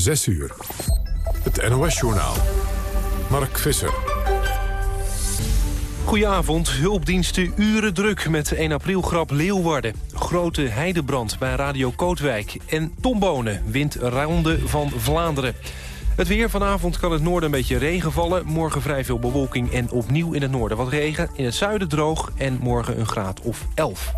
6 uur. Het NOS-journaal. Mark Visser. Goedenavond. Hulpdiensten uren druk met 1 april grap Leeuwarden. Grote heidebrand bij Radio Kootwijk. En tombonen wint Ronde van Vlaanderen. Het weer vanavond kan het noorden een beetje regen vallen. Morgen vrij veel bewolking en opnieuw in het noorden wat regen. In het zuiden droog en morgen een graad of 11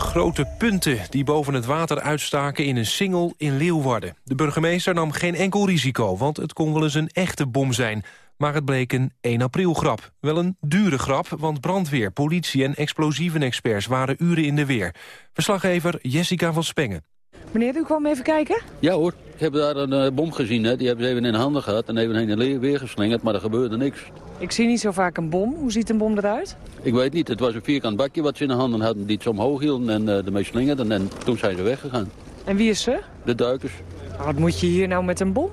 grote punten die boven het water uitstaken in een singel in Leeuwarden. De burgemeester nam geen enkel risico, want het kon wel eens een echte bom zijn. Maar het bleek een 1 april grap. Wel een dure grap, want brandweer, politie en explosievenexperts waren uren in de weer. Verslaggever Jessica van Spengen. Meneer, u kwam even kijken? Ja hoor, ik heb daar een uh, bom gezien. Hè. Die hebben ze even in handen gehad en even heen en weer geslingerd, maar er gebeurde niks. Ik zie niet zo vaak een bom. Hoe ziet een bom eruit? Ik weet niet. Het was een vierkant bakje wat ze in de handen hadden, die zo omhoog hielden en uh, ermee slingerden. En toen zijn ze weggegaan. En wie is ze? De duikers. Wat moet je hier nou met een bom?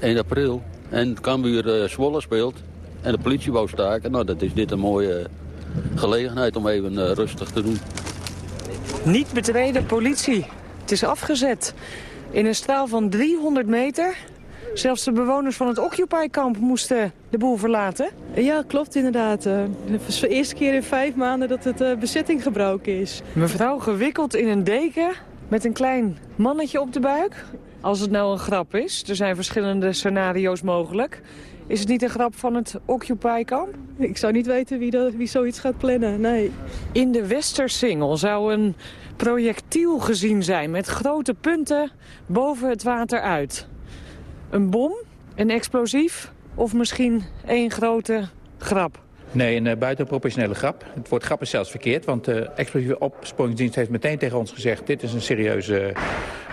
1 april. En Cambuur uh, Zwolle speelt en de politie wou staken. Nou, dat is dit een mooie gelegenheid om even rustig te doen. Niet betreden politie. Het is afgezet. In een straal van 300 meter. Zelfs de bewoners van het Occupy-kamp moesten de boel verlaten. Ja, klopt inderdaad. Uh, het is de eerste keer in vijf maanden dat het uh, bezetting gebroken is. Mevrouw gewikkeld in een deken met een klein mannetje op de buik. Als het nou een grap is, er zijn verschillende scenario's mogelijk. Is het niet een grap van het Occupy-kamp? Ik zou niet weten wie, dat, wie zoiets gaat plannen, nee. In de Westersingel zou een projectiel gezien zijn... met grote punten boven het water uit. Een bom, een explosief of misschien één grote grap? Nee, een uh, buitenproportionele grap. Het woord grap is zelfs verkeerd, want de uh, explosieve opsporingsdienst heeft meteen tegen ons gezegd... dit is een serieuze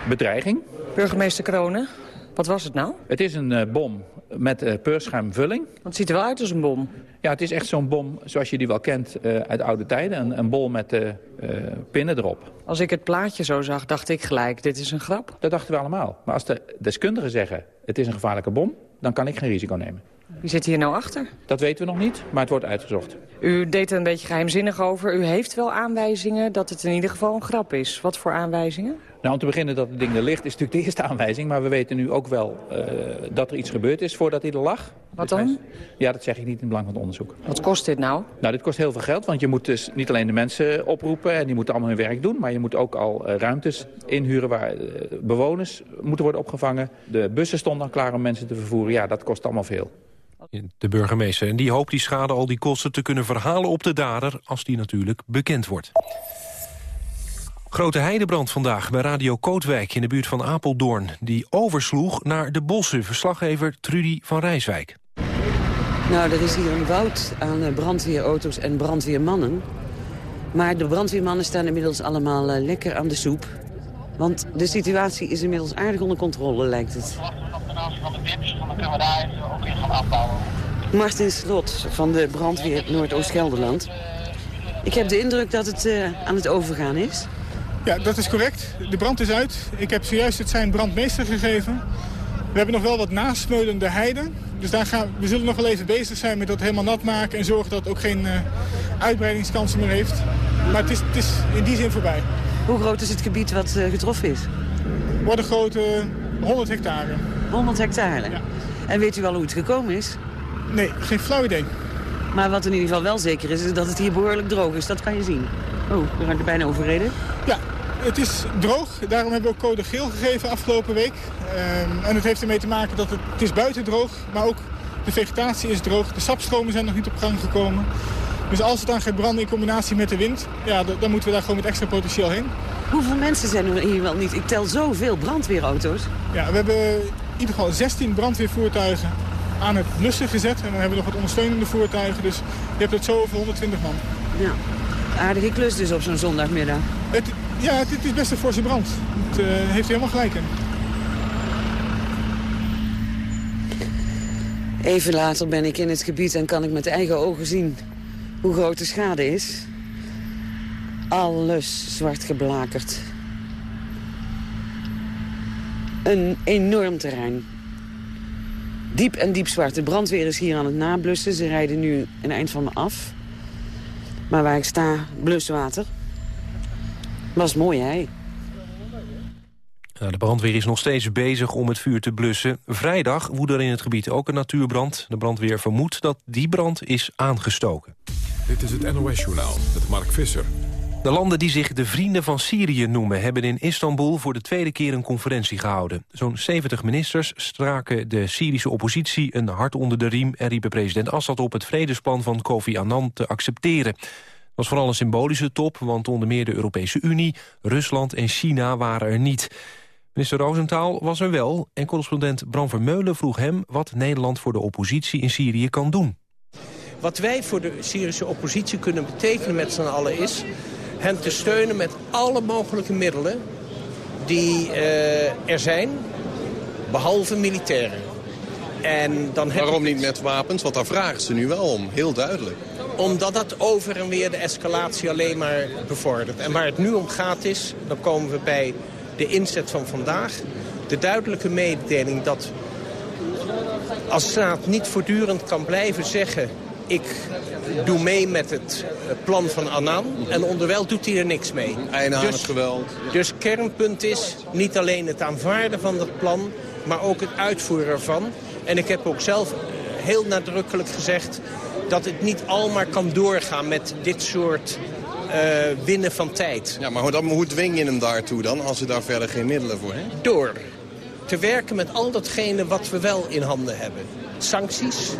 bedreiging. Burgemeester Kronen, wat was het nou? Het is een uh, bom met uh, peurschuimvulling. Het ziet er wel uit als een bom. Ja, het is echt zo'n bom zoals je die wel kent uh, uit oude tijden. Een, een bol met uh, pinnen erop. Als ik het plaatje zo zag, dacht ik gelijk, dit is een grap. Dat dachten we allemaal. Maar als de deskundigen zeggen, het is een gevaarlijke bom... dan kan ik geen risico nemen. Wie zit hier nou achter? Dat weten we nog niet, maar het wordt uitgezocht. U deed er een beetje geheimzinnig over. U heeft wel aanwijzingen dat het in ieder geval een grap is. Wat voor aanwijzingen? Nou, om te beginnen dat het ding er ligt is natuurlijk de eerste aanwijzing. Maar we weten nu ook wel uh, dat er iets gebeurd is voordat hij er lag. Wat dus dan? Ja, dat zeg ik niet in het belang van het onderzoek. Wat kost dit nou? Nou, dit kost heel veel geld. Want je moet dus niet alleen de mensen oproepen en die moeten allemaal hun werk doen. Maar je moet ook al uh, ruimtes inhuren waar uh, bewoners moeten worden opgevangen. De bussen stonden dan klaar om mensen te vervoeren. Ja, dat kost allemaal veel. De burgemeester. En die hoopt die schade al die kosten te kunnen verhalen op de dader... als die natuurlijk bekend wordt. Grote heidebrand vandaag bij Radio Kootwijk in de buurt van Apeldoorn. Die oversloeg naar de bossen. Verslaggever Trudy van Rijswijk. Nou, er is hier een woud aan brandweerauto's en brandweermannen. Maar de brandweermannen staan inmiddels allemaal uh, lekker aan de soep. Want de situatie is inmiddels aardig onder controle, lijkt het. Martin Slot van de brandweer Noordoost-Gelderland. Ik heb de indruk dat het uh, aan het overgaan is. Ja, dat is correct. De brand is uit. Ik heb zojuist het zijn brandmeester gegeven. We hebben nog wel wat nasmeulende heide. Dus daar gaan, we zullen nog wel even bezig zijn met dat helemaal nat maken... en zorgen dat het ook geen uh, uitbreidingskansen meer heeft. Maar het is, het is in die zin voorbij. Hoe groot is het gebied wat uh, getroffen is? Wordt een grote 100 hectare. 100 hectare? Ja. En weet u wel hoe het gekomen is? Nee, geen flauw idee. Maar wat in ieder geval wel zeker is, is dat het hier behoorlijk droog is. Dat kan je zien. Oh, we gaan er bijna overreden. Ja, het is droog. Daarom hebben we ook code geel gegeven afgelopen week. Um, en het heeft ermee te maken dat het, het is buiten droog, maar ook de vegetatie is droog. De sapstromen zijn nog niet op gang gekomen. Dus als het dan gaat branden in combinatie met de wind, ja, dan moeten we daar gewoon met extra potentieel heen. Hoeveel mensen zijn er hier wel niet? Ik tel zoveel brandweerauto's. Ja, we hebben in ieder geval 16 brandweervoertuigen aan het blussen gezet. En dan hebben we nog wat ondersteunende voertuigen. Dus je hebt het zo over 120 man. Ja, aardige klus dus op zo'n zondagmiddag. Het, ja, het, is best een forse brand. Het uh, heeft helemaal gelijk in. Even later ben ik in het gebied en kan ik met eigen ogen zien hoe groot de schade is. Alles zwart geblakerd. Een enorm terrein. Diep en diep zwart. De brandweer is hier aan het nablussen. Ze rijden nu een eind van me af. Maar waar ik sta, bluswater. Was mooi, hè? De brandweer is nog steeds bezig om het vuur te blussen. Vrijdag woedde er in het gebied ook een natuurbrand. De brandweer vermoedt dat die brand is aangestoken. Dit is het NOS-journaal met Mark Visser. De landen die zich de Vrienden van Syrië noemen... hebben in Istanbul voor de tweede keer een conferentie gehouden. Zo'n 70 ministers straken de Syrische oppositie een hart onder de riem... en riepen president Assad op het vredesplan van Kofi Annan te accepteren. Het was vooral een symbolische top, want onder meer de Europese Unie... Rusland en China waren er niet. Minister Rosenthal was er wel en correspondent Bram Vermeulen vroeg hem... wat Nederland voor de oppositie in Syrië kan doen. Wat wij voor de Syrische oppositie kunnen betekenen met z'n allen is hen te steunen met alle mogelijke middelen die uh, er zijn, behalve militairen. En dan Waarom niet met wapens? Want daar vragen ze nu wel om, heel duidelijk. Omdat dat over en weer de escalatie alleen maar bevordert. En waar het nu om gaat is, dan komen we bij de inzet van vandaag... de duidelijke mededeling dat als staat niet voortdurend kan blijven zeggen ik doe mee met het plan van Annan. En onderwijl doet hij er niks mee. Einde aan dus, het geweld. Dus kernpunt is niet alleen het aanvaarden van dat plan... maar ook het uitvoeren ervan. En ik heb ook zelf heel nadrukkelijk gezegd... dat het niet almaar kan doorgaan met dit soort uh, winnen van tijd. Ja, maar hoe, hoe dwing je hem daartoe dan, als ze daar verder geen middelen voor hebben? Door te werken met al datgene wat we wel in handen hebben. Sancties,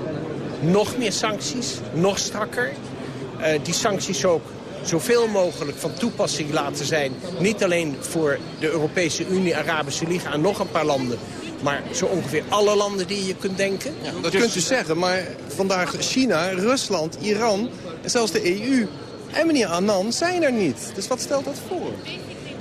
nog meer sancties, nog strakker. Uh, die sancties ook zoveel mogelijk van toepassing laten zijn. Niet alleen voor de Europese Unie, Arabische Liga en nog een paar landen. Maar zo ongeveer alle landen die je kunt denken. Ja, dat dus... kunt u zeggen, maar vandaag China, Rusland, Iran en zelfs de EU en meneer Annan zijn er niet. Dus wat stelt dat voor?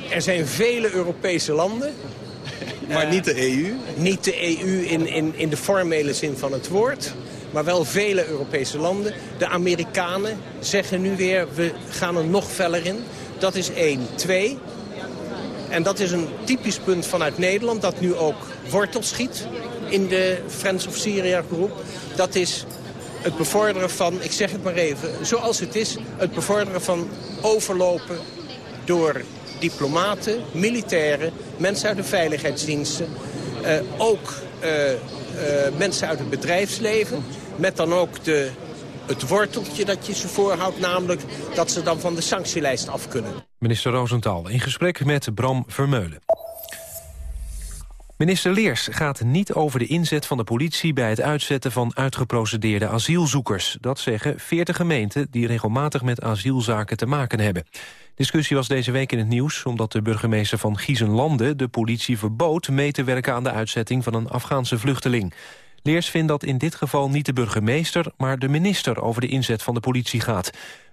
Er zijn vele Europese landen. maar uh, niet de EU? Niet de EU in, in, in de formele zin van het woord maar wel vele Europese landen. De Amerikanen zeggen nu weer, we gaan er nog feller in. Dat is één. Twee, en dat is een typisch punt vanuit Nederland... dat nu ook wortel schiet in de Friends of Syria groep. Dat is het bevorderen van, ik zeg het maar even, zoals het is... het bevorderen van overlopen door diplomaten, militairen... mensen uit de veiligheidsdiensten, uh, ook uh, uh, mensen uit het bedrijfsleven... met dan ook de, het worteltje dat je ze voorhoudt... namelijk dat ze dan van de sanctielijst af kunnen. Minister Rosenthal in gesprek met Bram Vermeulen. Minister Leers gaat niet over de inzet van de politie... bij het uitzetten van uitgeprocedeerde asielzoekers. Dat zeggen 40 gemeenten die regelmatig met asielzaken te maken hebben. Discussie was deze week in het nieuws... omdat de burgemeester van Giezenlande de politie verbood... mee te werken aan de uitzetting van een Afghaanse vluchteling. Leers vindt dat in dit geval niet de burgemeester... maar de minister over de inzet van de politie gaat.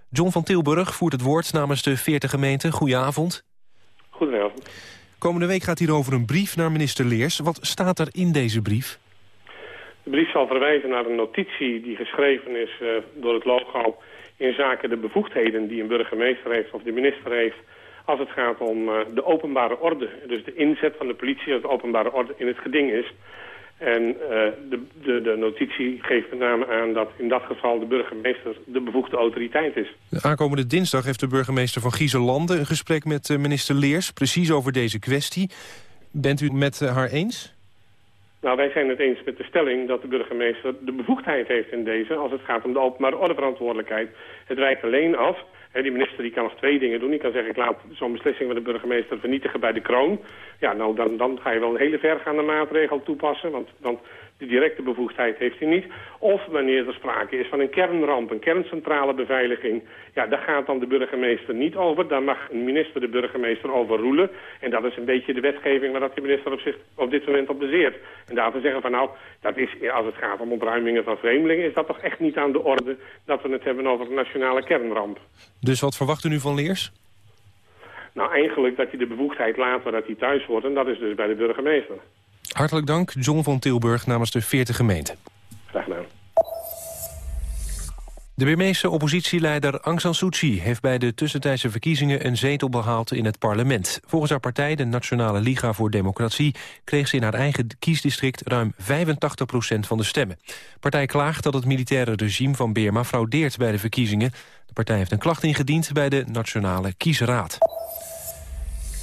John van Tilburg voert het woord namens de 40 gemeenten. Goedenavond. Goedenavond. Komende week gaat hierover een brief naar minister Leers. Wat staat er in deze brief? De brief zal verwijzen naar een notitie die geschreven is uh, door het logo in zaken de bevoegdheden die een burgemeester heeft of de minister heeft als het gaat om uh, de openbare orde. Dus de inzet van de politie als de openbare orde in het geding is. En uh, de, de, de, notitie geeft met name aan dat in dat geval de burgemeester de bevoegde autoriteit is. De aankomende dinsdag heeft de burgemeester van Gieselanden een gesprek met uh, minister Leers, precies over deze kwestie. Bent u het met haar eens? Nou, wij zijn het eens met de stelling dat de burgemeester de bevoegdheid heeft in deze... als het gaat om de openbare ordeverantwoordelijkheid. Het wijkt alleen af. Die minister die kan nog twee dingen doen. Die kan zeggen, ik laat zo'n beslissing van de burgemeester vernietigen bij de kroon. Ja, nou, dan, dan ga je wel een hele vergaande maatregel toepassen. Want de directe bevoegdheid heeft hij niet. Of wanneer er sprake is van een kernramp, een kerncentrale beveiliging. Ja, daar gaat dan de burgemeester niet over. Daar mag een minister de burgemeester overroelen. En dat is een beetje de wetgeving waar dat de minister op, zich, op dit moment op bezeert. En daar te zeggen van nou, dat is, als het gaat om ontruimingen van vreemdelingen... is dat toch echt niet aan de orde dat we het hebben over een nationale kernramp. Dus wat verwacht u nu van Leers? Nou, eigenlijk dat hij de bevoegdheid laat waar dat hij thuis wordt. En dat is dus bij de burgemeester. Hartelijk dank, John van Tilburg namens de 40 gemeenten. Graag gedaan. De Burmeese oppositieleider Aung San Suu Kyi heeft bij de tussentijdse verkiezingen een zetel behaald in het parlement. Volgens haar partij, de Nationale Liga voor Democratie, kreeg ze in haar eigen kiesdistrict ruim 85 procent van de stemmen. De partij klaagt dat het militaire regime van Burma fraudeert bij de verkiezingen. De partij heeft een klacht ingediend bij de Nationale Kiesraad.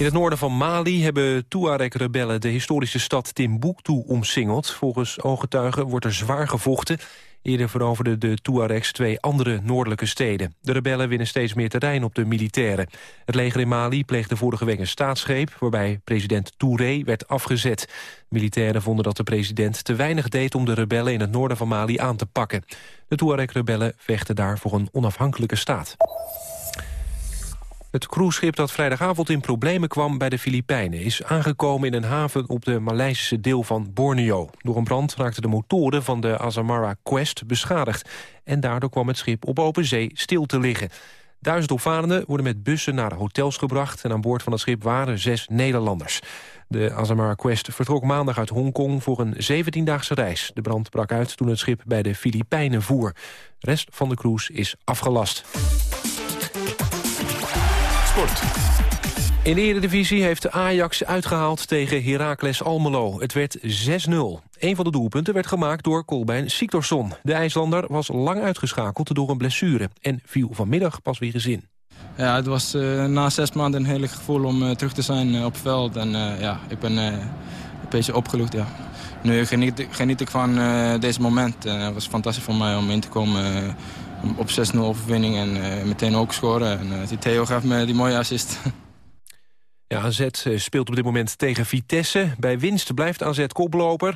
In het noorden van Mali hebben Tuareg-rebellen de historische stad Timbuktu omsingeld. Volgens ooggetuigen wordt er zwaar gevochten. Eerder veroverden de Tuaregs twee andere noordelijke steden. De rebellen winnen steeds meer terrein op de militairen. Het leger in Mali pleegde vorige week een staatsgreep... waarbij president Touré werd afgezet. Militairen vonden dat de president te weinig deed... om de rebellen in het noorden van Mali aan te pakken. De Tuareg-rebellen vechten daar voor een onafhankelijke staat. Het cruiseschip dat vrijdagavond in problemen kwam bij de Filipijnen... is aangekomen in een haven op de Maleisische deel van Borneo. Door een brand raakten de motoren van de Azamara Quest beschadigd. En daardoor kwam het schip op open zee stil te liggen. Duizend opvarenden worden met bussen naar hotels gebracht... en aan boord van het schip waren zes Nederlanders. De Azamara Quest vertrok maandag uit Hongkong voor een 17-daagse reis. De brand brak uit toen het schip bij de Filipijnen voer. De rest van de cruise is afgelast. In de Eredivisie heeft de Ajax uitgehaald tegen Heracles Almelo. Het werd 6-0. Een van de doelpunten werd gemaakt door Kolbein Siktorsson. De IJslander was lang uitgeschakeld door een blessure... en viel vanmiddag pas weer eens in. Ja, het was uh, na zes maanden een heerlijk gevoel om uh, terug te zijn uh, op veld. En ja, ik ben een beetje opgelucht, ja. Nu geniet, geniet ik van deze moment. het was fantastisch voor mij om in te komen op 6-0 overwinning en uh, meteen ook scoren. En uh, die Theo gaf me die mooie assist. Ja, AZ eh, speelt op dit moment tegen Vitesse. Bij winst blijft AZ koploper.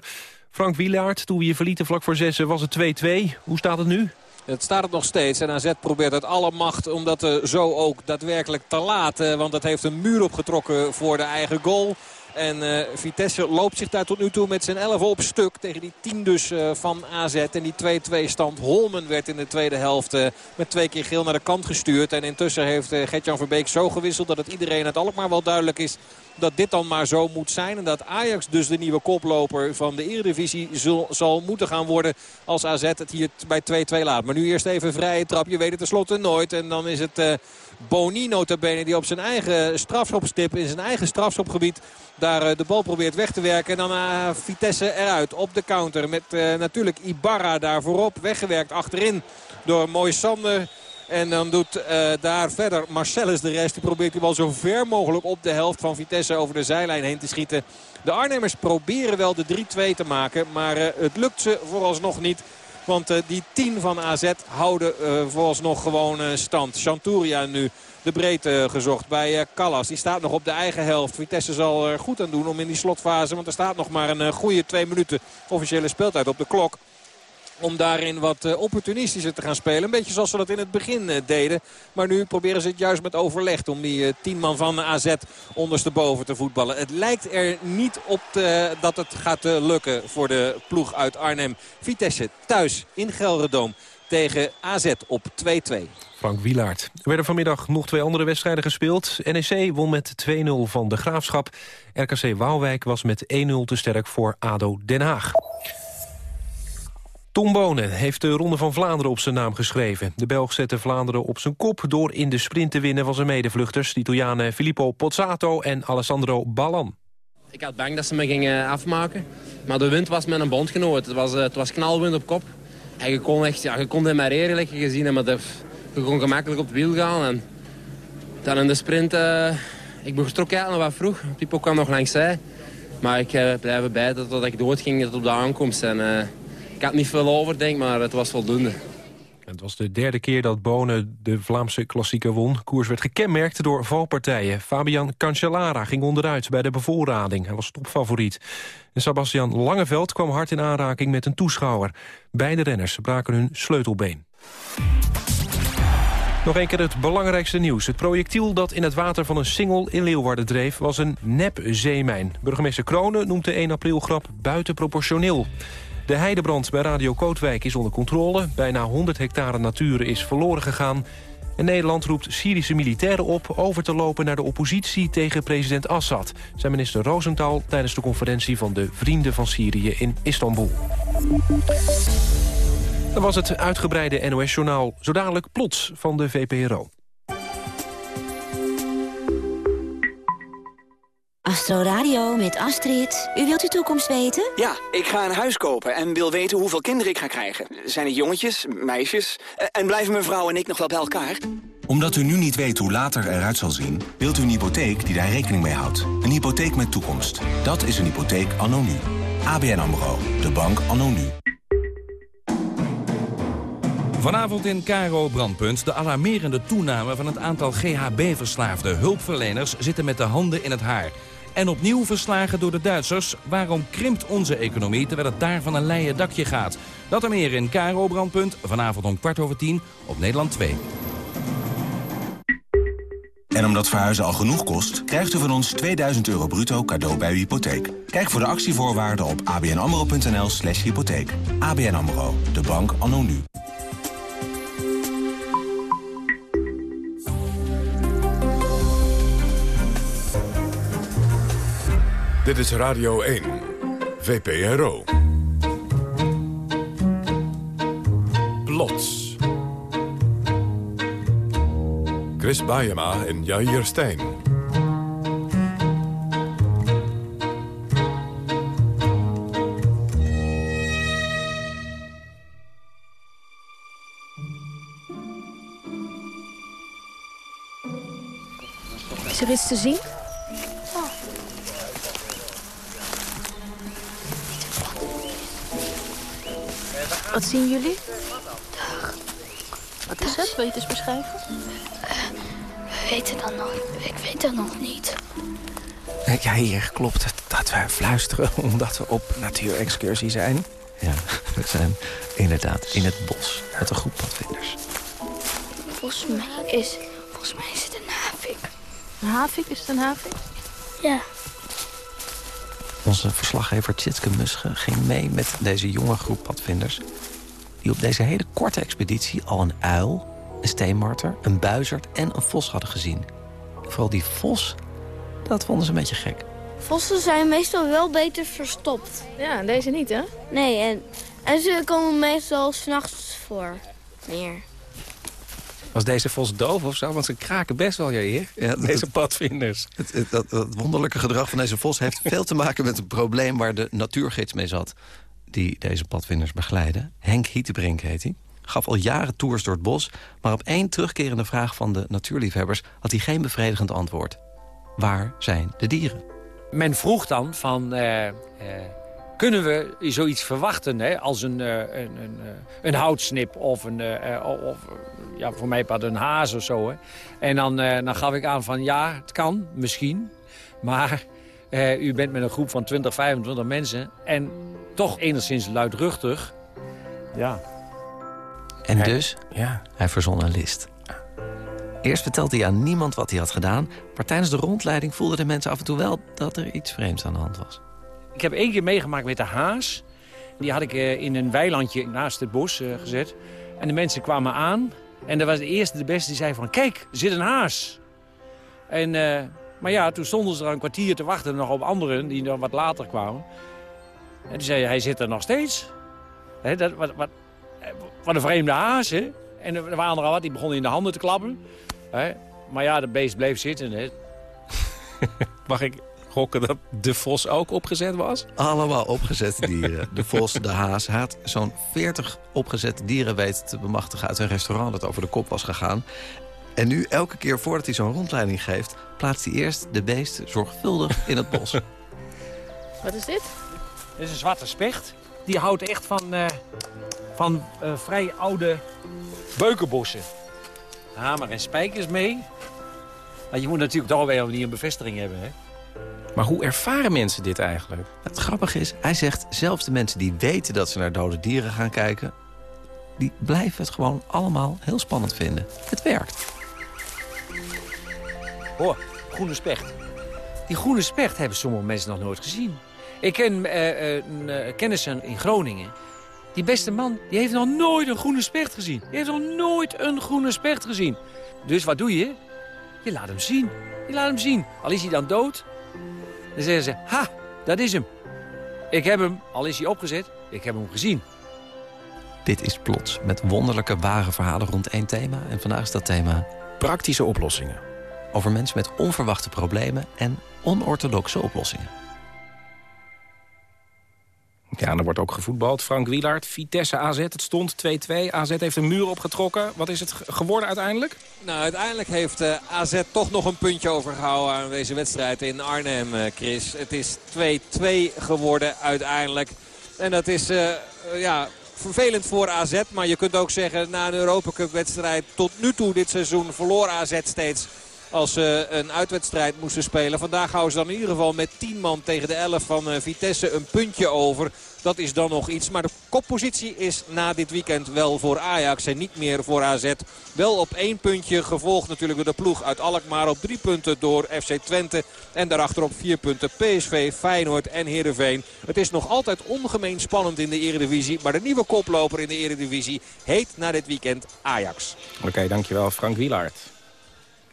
Frank Wielaert, toen we je verlieten vlak voor zessen, was het 2-2. Hoe staat het nu? Het staat het nog steeds. En AZ probeert uit alle macht om dat zo ook daadwerkelijk te laten. Want het heeft een muur opgetrokken voor de eigen goal. En uh, Vitesse loopt zich daar tot nu toe met zijn 11 op stuk. Tegen die 10 dus uh, van AZ. En die 2-2 stand. Holmen werd in de tweede helft uh, met twee keer geel naar de kant gestuurd. En intussen heeft Gertjan Verbeek zo gewisseld dat het iedereen uit Alkmaar wel duidelijk is dat dit dan maar zo moet zijn. En dat Ajax dus de nieuwe koploper van de Eredivisie zal, zal moeten gaan worden als AZ het hier bij 2-2 laat. Maar nu eerst even vrije trap. Je weet het tenslotte nooit. En dan is het uh, Boni notabene die op zijn eigen strafschopstip in zijn eigen strafschopgebied daar uh, de bal probeert weg te werken. En dan uh, Vitesse eruit op de counter met natuurlijk Ibarra daar voorop. Weggewerkt achterin door Mooi Sander. En dan doet daar verder Marcellus de rest. Die probeert die bal zo ver mogelijk op de helft van Vitesse over de zijlijn heen te schieten. De Arnhemmers proberen wel de 3-2 te maken. Maar het lukt ze vooralsnog niet. Want uh, die 10 van AZ houden vooralsnog gewoon stand. Chanturia nu de breedte gezocht bij Callas. Die staat nog op de eigen helft. Vitesse zal er goed aan doen om in die slotfase. Want er staat nog maar een goede twee minuten officiële speeltijd op de klok om daarin wat uh, opportunistischer te gaan spelen. Een beetje zoals ze dat in het begin uh, deden. Maar nu proberen ze het juist met overleg om die uh, tien man van AZ ondersteboven te voetballen. Het lijkt er niet op te, dat het gaat lukken voor de ploeg uit Arnhem. Vitesse thuis in Gelredoom tegen AZ op 2-2. Frank Wielaert. Er werden vanmiddag nog twee andere wedstrijden gespeeld. NEC won met 2-0 van de Graafschap. RKC Waalwijk was met 1-0 te sterk voor ADO Den Haag. Tom Bonen heeft de Ronde van Vlaanderen op zijn naam geschreven. De Belg zette Vlaanderen op zijn kop door in de sprint te winnen van zijn medevluchters... de Italianen Filippo Pozzato en Alessandro Ballan. Ik had bang dat ze me gingen afmaken, maar de wind was met een bondgenoot. Het was, het was knalwind op kop. Je kon echt, ja, je kon demareren, lekker gezien, maar de, je kon gemakkelijk op het wiel gaan. En dan in de sprint, uh, ik betrok eigenlijk nog wat vroeg. Pippo kwam nog langs zij. Maar ik uh, blijf erbij dat, dat ik doodging tot op de aankomst. En, ik had niet veel over, denk maar het was voldoende. Het was de derde keer dat Bonen de Vlaamse klassieker won. Koers werd gekenmerkt door valpartijen. Fabian Cancellara ging onderuit bij de bevoorrading. Hij was topfavoriet. En Sebastian Langeveld kwam hard in aanraking met een toeschouwer. Beide renners braken hun sleutelbeen. Nog een keer het belangrijkste nieuws. Het projectiel dat in het water van een singel in Leeuwarden dreef... was een nep-zeemijn. Burgemeester Kronen noemt de 1 april grap buitenproportioneel. De heidebrand bij Radio Kootwijk is onder controle. Bijna 100 hectare natuur is verloren gegaan. En Nederland roept Syrische militairen op over te lopen naar de oppositie tegen president Assad, zei minister Rosenthal tijdens de conferentie van de Vrienden van Syrië in Istanbul. Dat was het uitgebreide NOS-journaal, zo dadelijk plots van de VPRO. Astro Radio met Astrid. U wilt uw toekomst weten? Ja, ik ga een huis kopen en wil weten hoeveel kinderen ik ga krijgen. Zijn het jongetjes, meisjes? En blijven mijn vrouw en ik nog wel bij elkaar? Omdat u nu niet weet hoe later eruit zal zien... wilt u een hypotheek die daar rekening mee houdt. Een hypotheek met toekomst. Dat is een hypotheek anno nu. ABN AMRO. De bank anno nu. Vanavond in Caro Brandpunt de alarmerende toename van het aantal GHB-verslaafde. Hulpverleners zitten met de handen in het haar. En opnieuw verslagen door de Duitsers. Waarom krimpt onze economie terwijl het daar van een leien dakje gaat? Dat en meer in Caro Brandpunt. Vanavond om kwart over tien op Nederland 2. En omdat verhuizen al genoeg kost, krijgt u van ons 2000 euro bruto cadeau bij uw hypotheek. Kijk voor de actievoorwaarden op abnamro.nl slash hypotheek. ABN AMRO, de bank anno nu. Dit is Radio 1, VPRO. Plots. Chris Baiema en Jair Stijn. Is er iets te zien? Wat zien jullie? Wat is het? Wil je het eens beschrijven? We weten dat nog. Ik weet dat nog niet. Ja, hier klopt het dat we fluisteren omdat we op natuurexcursie zijn. Ja, we zijn inderdaad in het bos met een groep padvinders. Volgens mij is, volgens mij is het een havik. Een havik? Is het een havik? Ja. Onze verslaggever Tjitske Musche ging mee met deze jonge groep padvinders... die op deze hele korte expeditie al een uil, een steenmarter, een buizerd en een vos hadden gezien. Vooral die vos, dat vonden ze een beetje gek. Vossen zijn meestal wel beter verstopt. Ja, deze niet, hè? Nee, en, en ze komen meestal s'nachts voor. Meer. Was deze vos doof of zo? Want ze kraken best wel, hier. Ja, deze padvinders. Het, het, dat, dat wonderlijke gedrag van deze vos heeft veel te maken met het probleem... waar de natuurgids mee zat, die deze padvinders begeleiden. Henk Hietebrink heet hij. Gaf al jaren tours door het bos, maar op één terugkerende vraag van de natuurliefhebbers... had hij geen bevredigend antwoord. Waar zijn de dieren? Men vroeg dan van... eh, eh, kunnen we zoiets verwachten hè, als een, eh, een, een, een houtsnip of, een, of ja, voor mij een haas of zo. Hè. En dan, dan gaf ik aan van ja, het kan, misschien. Maar eh, u bent met een groep van 20, 25 mensen en toch enigszins luidruchtig. Ja. En dus, ja. hij verzon een list. Eerst vertelde hij aan niemand wat hij had gedaan... maar tijdens de rondleiding voelden de mensen af en toe wel... dat er iets vreemds aan de hand was. Ik heb één keer meegemaakt met de haas. Die had ik eh, in een weilandje naast het bos eh, gezet. En de mensen kwamen aan. En dat was de eerste, de beste, die zei van... Kijk, er zit een haas. En, eh, maar ja, toen stonden ze er een kwartier te wachten... nog op anderen die dan wat later kwamen. En toen zei hij, hij zit er nog steeds. Hè, dat, wat, wat, wat een vreemde haas, hè? En er waren er al wat, die begonnen in de handen te klappen. Hè? Maar ja, de beest bleef zitten. Hè? Mag ik gokken dat de vos ook opgezet was? Allemaal opgezette dieren. De vos, de haas. Hij had zo'n 40 opgezette dieren weten te bemachtigen... uit een restaurant dat over de kop was gegaan. En nu, elke keer voordat hij zo'n rondleiding geeft... plaatst hij eerst de beesten zorgvuldig in het bos. Wat is dit? Dit is een zwarte specht. Die houdt echt van, eh, van eh, vrij oude beukenbossen. Hamer en spijkers mee. Maar je moet natuurlijk toch wel een bevestiging hebben, hè? Maar hoe ervaren mensen dit eigenlijk? Het grappige is, hij zegt zelfs de mensen die weten dat ze naar dode dieren gaan kijken... die blijven het gewoon allemaal heel spannend vinden. Het werkt. Hoor, groene specht. Die groene specht hebben sommige mensen nog nooit gezien. Ik ken eh, eh, een uh, kennissen in Groningen. Die beste man die heeft nog nooit een groene specht gezien. Die heeft nog nooit een groene specht gezien. Dus wat doe je? Je laat hem zien. Je laat hem zien. Al is hij dan dood. Dan zeggen ze, ha, dat is hem. Ik heb hem, al is hij opgezet, ik heb hem gezien. Dit is Plots, met wonderlijke ware verhalen rond één thema. En vandaag is dat thema... Praktische oplossingen. Over mensen met onverwachte problemen en onorthodoxe oplossingen. Ja, en er wordt ook gevoetbald. Frank Wielaert, Vitesse AZ, het stond 2-2. AZ heeft een muur opgetrokken. Wat is het geworden uiteindelijk? Nou, uiteindelijk heeft uh, AZ toch nog een puntje overgehouden aan deze wedstrijd in Arnhem, uh, Chris. Het is 2-2 geworden uiteindelijk. En dat is uh, ja, vervelend voor AZ. Maar je kunt ook zeggen, na een Europa Cup wedstrijd tot nu toe dit seizoen verloor AZ steeds als ze een uitwedstrijd moesten spelen. Vandaag houden ze dan in ieder geval met 10 man tegen de 11 van eh, Vitesse een puntje over. Dat is dan nog iets. Maar de koppositie is na dit weekend wel voor Ajax en niet meer voor AZ. Wel op één puntje gevolgd natuurlijk door de ploeg uit Alkmaar. Op drie punten door FC Twente. En daarachter op vier punten PSV, Feyenoord en Heerenveen. Het is nog altijd ongemeen spannend in de Eredivisie. Maar de nieuwe koploper in de Eredivisie heet na dit weekend Ajax. Oké, dankjewel Frank Wielaert.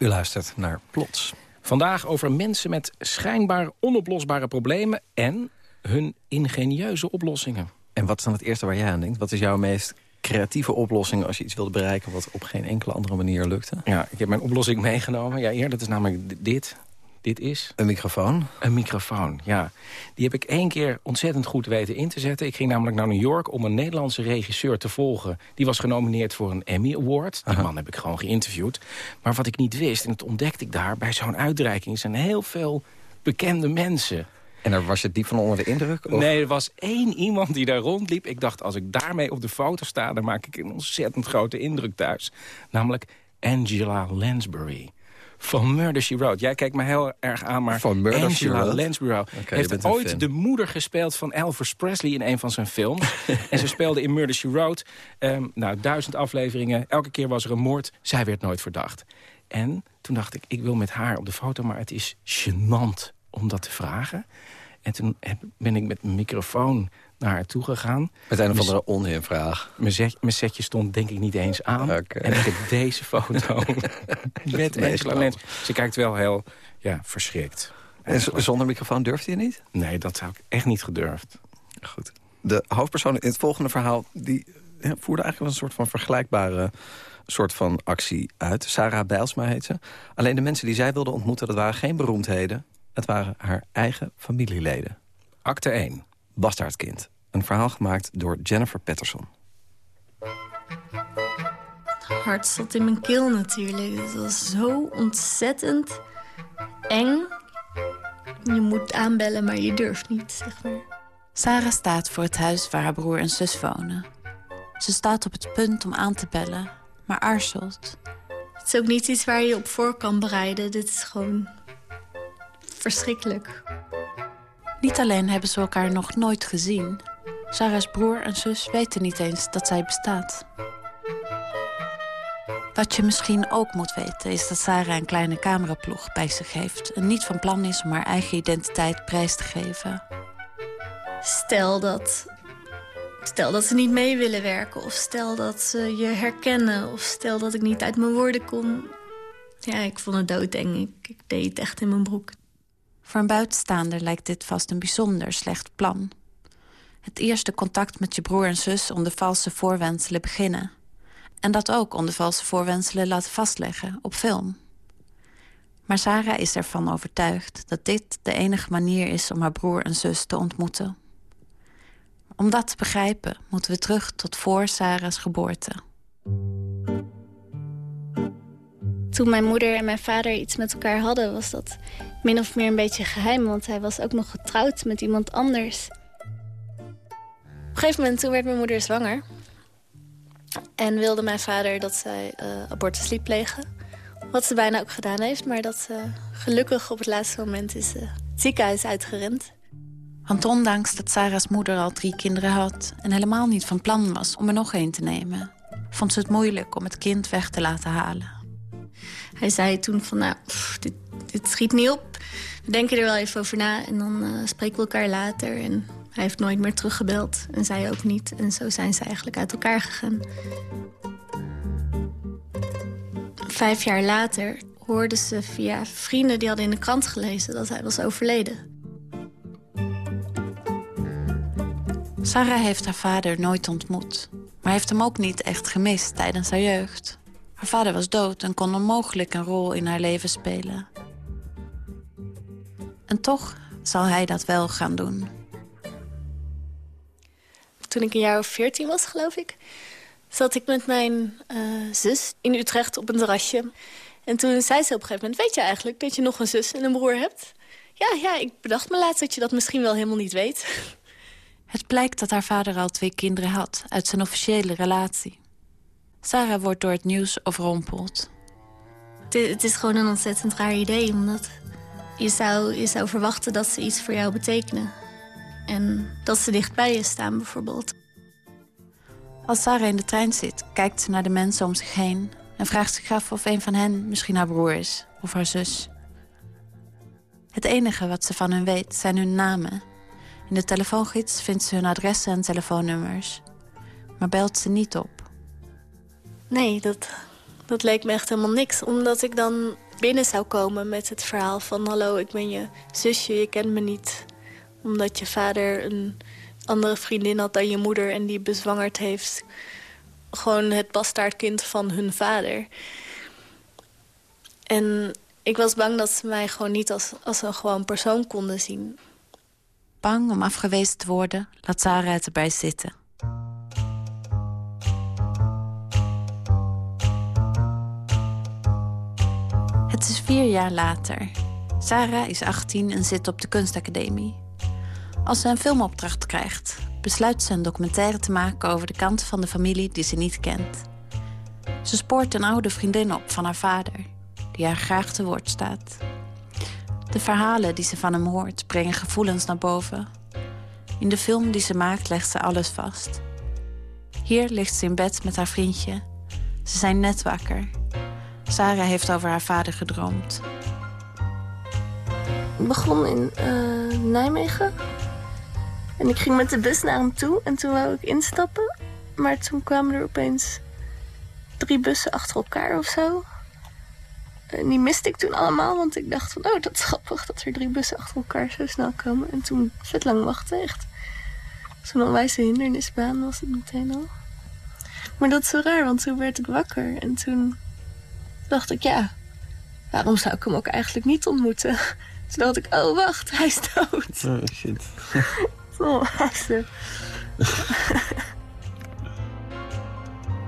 U luistert naar Plots. Vandaag over mensen met schijnbaar onoplosbare problemen... en hun ingenieuze oplossingen. En wat is dan het eerste waar jij aan denkt? Wat is jouw meest creatieve oplossing als je iets wilde bereiken... wat op geen enkele andere manier lukte? Ja, ik heb mijn oplossing meegenomen. Ja, eerder, dat is namelijk dit. Dit is... Een microfoon? Een microfoon, ja. Die heb ik één keer ontzettend goed weten in te zetten. Ik ging namelijk naar New York om een Nederlandse regisseur te volgen. Die was genomineerd voor een Emmy Award. Die man heb ik gewoon geïnterviewd. Maar wat ik niet wist, en dat ontdekte ik daar... bij zo'n uitreiking zijn heel veel bekende mensen... En daar was je diep van onder de indruk? Of? Nee, er was één iemand die daar rondliep. Ik dacht, als ik daarmee op de foto sta... dan maak ik een ontzettend grote indruk thuis. Namelijk Angela Lansbury van Murder, She Wrote. Jij kijkt me heel erg aan, maar van Murder, Angela Lansbury heeft ooit de moeder gespeeld van Elvis Presley in een van zijn films. en ze speelde in Murder, She Wrote. Um, nou, duizend afleveringen. Elke keer was er een moord. Zij werd nooit verdacht. En toen dacht ik, ik wil met haar op de foto, maar het is gênant om dat te vragen. En toen ben ik met mijn microfoon naar haar toe gegaan. Met een of andere onzinvraag. Mijn, zet, mijn setje stond denk ik niet eens aan. En ik heb deze foto met Angela Lens. Ze kijkt wel heel ja, verschrikt. En zonder microfoon durfde je niet? Nee, dat zou ik echt niet gedurfd. Goed. De hoofdpersoon in het volgende verhaal... die voerde eigenlijk een soort van vergelijkbare soort van actie uit. Sarah Bijlsma heet ze. Alleen de mensen die zij wilde ontmoeten... dat waren geen beroemdheden. Het waren haar eigen familieleden. Acte 1. Bastaardkind. Een verhaal gemaakt door Jennifer Patterson. Het hart zat in mijn keel natuurlijk. Het was zo ontzettend eng. Je moet aanbellen, maar je durft niet, zeg maar. Sarah staat voor het huis waar haar broer en zus wonen. Ze staat op het punt om aan te bellen, maar aarzelt. Het is ook niet iets waar je op voor kan bereiden. Dit is gewoon verschrikkelijk. Niet alleen hebben ze elkaar nog nooit gezien... Sarah's broer en zus weten niet eens dat zij bestaat. Wat je misschien ook moet weten is dat Sarah een kleine cameraploeg bij zich heeft... en niet van plan is om haar eigen identiteit prijs te geven. Stel dat, stel dat ze niet mee willen werken... of stel dat ze je herkennen... of stel dat ik niet uit mijn woorden kom... Ja, ik vond het doodeng. Ik, ik deed het echt in mijn broek. Voor een buitenstaander lijkt dit vast een bijzonder slecht plan. Het eerste contact met je broer en zus onder valse voorwenselen beginnen. En dat ook onder valse voorwenselen laten vastleggen op film. Maar Sarah is ervan overtuigd dat dit de enige manier is om haar broer en zus te ontmoeten. Om dat te begrijpen moeten we terug tot voor Sarah's geboorte. Toen mijn moeder en mijn vader iets met elkaar hadden, was dat min of meer een beetje geheim, want hij was ook nog getrouwd met iemand anders. Op een gegeven moment toen werd mijn moeder zwanger. En wilde mijn vader dat zij uh, abortus liet plegen. Wat ze bijna ook gedaan heeft, maar dat uh, gelukkig op het laatste moment is uh, het ziekenhuis uitgerend. Want ondanks dat Sarah's moeder al drie kinderen had... en helemaal niet van plan was om er nog één te nemen... vond ze het moeilijk om het kind weg te laten halen. Hij zei toen van, nou, pff, dit, dit schiet niet op. We denken er wel even over na en dan uh, spreken we elkaar later. En hij heeft nooit meer teruggebeld en zij ook niet. En zo zijn ze eigenlijk uit elkaar gegaan. Vijf jaar later hoorden ze via vrienden die hadden in de krant gelezen... dat hij was overleden. Sarah heeft haar vader nooit ontmoet. Maar heeft hem ook niet echt gemist tijdens haar jeugd. Haar vader was dood en kon onmogelijk een rol in haar leven spelen. En toch zal hij dat wel gaan doen. Toen ik een jaar of veertien was, geloof ik... zat ik met mijn uh, zus in Utrecht op een terrasje. En toen zei ze op een gegeven moment... weet je eigenlijk dat je nog een zus en een broer hebt? Ja, ja, ik bedacht me laatst dat je dat misschien wel helemaal niet weet. Het blijkt dat haar vader al twee kinderen had... uit zijn officiële relatie. Sarah wordt door het nieuws overrompeld. Het is gewoon een ontzettend raar idee, omdat je zou, je zou verwachten dat ze iets voor jou betekenen. En dat ze dicht bij je staan, bijvoorbeeld. Als Sarah in de trein zit, kijkt ze naar de mensen om zich heen... en vraagt zich af of een van hen misschien haar broer is of haar zus. Het enige wat ze van hen weet zijn hun namen. In de telefoongids vindt ze hun adressen en telefoonnummers. Maar belt ze niet op. Nee, dat, dat leek me echt helemaal niks. Omdat ik dan binnen zou komen met het verhaal van... hallo, ik ben je zusje, je kent me niet. Omdat je vader een andere vriendin had dan je moeder... en die bezwangerd heeft. Gewoon het bastaardkind van hun vader. En ik was bang dat ze mij gewoon niet als, als een gewoon persoon konden zien. Bang om afgewezen te worden, laat Sarah het erbij zitten. Het is vier jaar later. Sarah is 18 en zit op de kunstacademie. Als ze een filmopdracht krijgt, besluit ze een documentaire te maken over de kant van de familie die ze niet kent. Ze spoort een oude vriendin op van haar vader, die haar graag te woord staat. De verhalen die ze van hem hoort brengen gevoelens naar boven. In de film die ze maakt legt ze alles vast. Hier ligt ze in bed met haar vriendje. Ze zijn net wakker. Sarah heeft over haar vader gedroomd. Begon in uh, Nijmegen. En ik ging met de bus naar hem toe. En toen wou ik instappen. Maar toen kwamen er opeens drie bussen achter elkaar of zo. En die miste ik toen allemaal. Want ik dacht van, oh, dat is grappig dat er drie bussen achter elkaar zo snel komen. En toen vet lang wachten, echt. Zo'n onwijze hindernisbaan was het meteen al. Maar dat is zo raar, want toen werd ik wakker. En toen dacht ik, ja, waarom zou ik hem ook eigenlijk niet ontmoeten? Toen dacht ik, oh wacht, hij is dood. Oh shit. oh,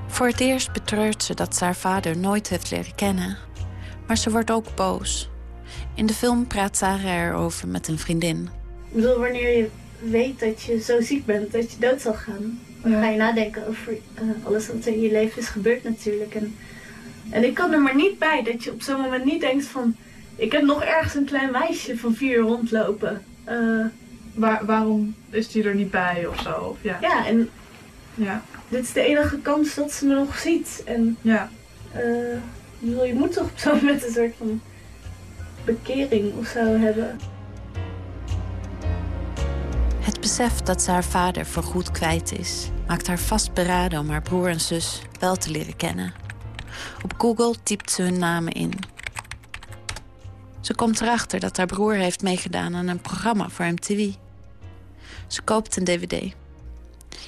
Voor het eerst betreurt ze dat ze haar vader nooit heeft leren kennen. Maar ze wordt ook boos. In de film praat Sarah erover met een vriendin. Ik bedoel, wanneer je weet dat je zo ziek bent, dat je dood zal gaan... dan ga je nadenken over uh, alles wat er in je leven is gebeurd natuurlijk. En en ik kan er maar niet bij dat je op zo'n moment niet denkt van... Ik heb nog ergens een klein meisje van vier rondlopen. Uh, Waar, waarom is die er niet bij of zo? Of, ja. ja, en ja. dit is de enige kans dat ze me nog ziet. En ja. Uh, je moet toch op zo'n moment een soort van bekering of zo hebben. Het besef dat ze haar vader voorgoed kwijt is... maakt haar vastberaden om haar broer en zus wel te leren kennen. Op Google typt ze hun namen in. Ze komt erachter dat haar broer heeft meegedaan aan een programma voor MTV. Ze koopt een dvd.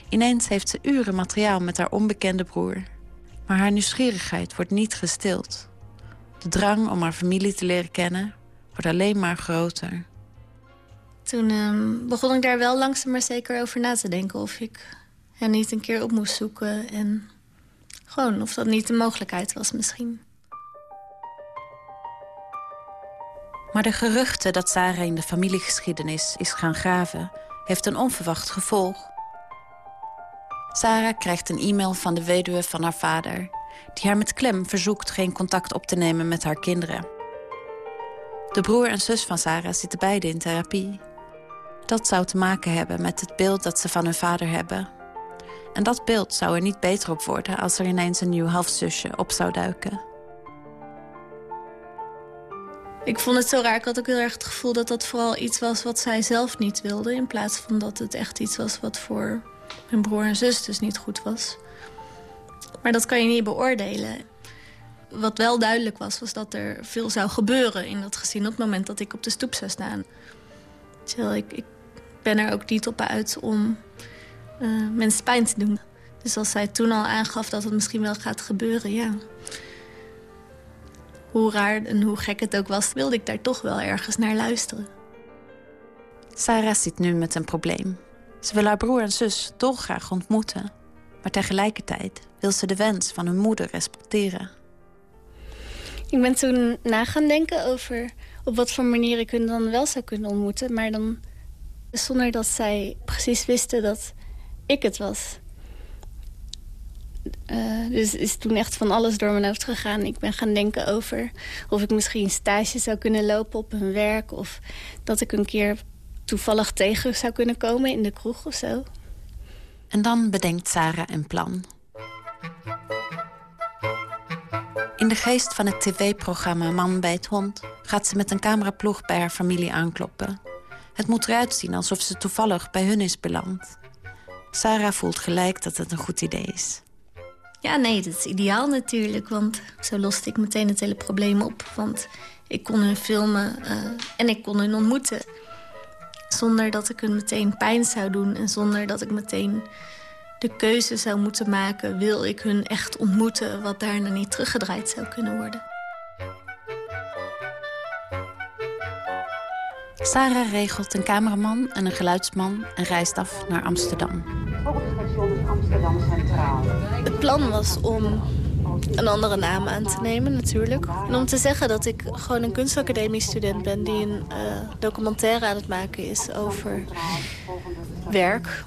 Ineens heeft ze uren materiaal met haar onbekende broer. Maar haar nieuwsgierigheid wordt niet gestild. De drang om haar familie te leren kennen wordt alleen maar groter. Toen uh, begon ik daar wel langzaam maar zeker over na te denken... of ik hen niet een keer op moest zoeken en gewoon, of dat niet een mogelijkheid was misschien. Maar de geruchten dat Sarah in de familiegeschiedenis is gaan graven... heeft een onverwacht gevolg. Sarah krijgt een e-mail van de weduwe van haar vader... die haar met klem verzoekt geen contact op te nemen met haar kinderen. De broer en zus van Sarah zitten beide in therapie. Dat zou te maken hebben met het beeld dat ze van hun vader hebben... En dat beeld zou er niet beter op worden als er ineens een nieuw halfzusje op zou duiken. Ik vond het zo raar. Ik had ook heel erg het gevoel dat dat vooral iets was wat zij zelf niet wilde. In plaats van dat het echt iets was wat voor mijn broer en zus dus niet goed was. Maar dat kan je niet beoordelen. Wat wel duidelijk was, was dat er veel zou gebeuren in dat gezin... op het moment dat ik op de stoep zou staan. Terwijl ik, ik ben er ook niet op uit om uh, mensen pijn te doen. Dus als zij toen al aangaf dat het misschien wel gaat gebeuren, ja. Hoe raar en hoe gek het ook was, wilde ik daar toch wel ergens naar luisteren. Sarah zit nu met een probleem. Ze wil haar broer en zus dolgraag ontmoeten. Maar tegelijkertijd wil ze de wens van hun moeder respecteren. Ik ben toen na gaan denken over op wat voor manier ik hun dan wel zou kunnen ontmoeten. Maar dan zonder dat zij precies wisten dat ik het was. Uh, dus is toen echt van alles door mijn hoofd gegaan. Ik ben gaan denken over of ik misschien stage zou kunnen lopen op hun werk. Of dat ik een keer toevallig tegen zou kunnen komen in de kroeg of zo. En dan bedenkt Sarah een plan. In de geest van het tv-programma Man bij het Hond... gaat ze met een cameraploeg bij haar familie aankloppen. Het moet eruit zien alsof ze toevallig bij hun is beland. Sarah voelt gelijk dat het een goed idee is. Ja, nee, dat is ideaal natuurlijk. Want zo loste ik meteen het hele probleem op. Want ik kon hun filmen uh, en ik kon hun ontmoeten. Zonder dat ik hun meteen pijn zou doen. En zonder dat ik meteen de keuze zou moeten maken... wil ik hun echt ontmoeten wat daarna niet teruggedraaid zou kunnen worden. Sarah regelt een cameraman en een geluidsman en reist af naar Amsterdam. Amsterdam Centraal. Het plan was om een andere naam aan te nemen natuurlijk. En om te zeggen dat ik gewoon een kunstacademie-student ben... die een uh, documentaire aan het maken is over werk.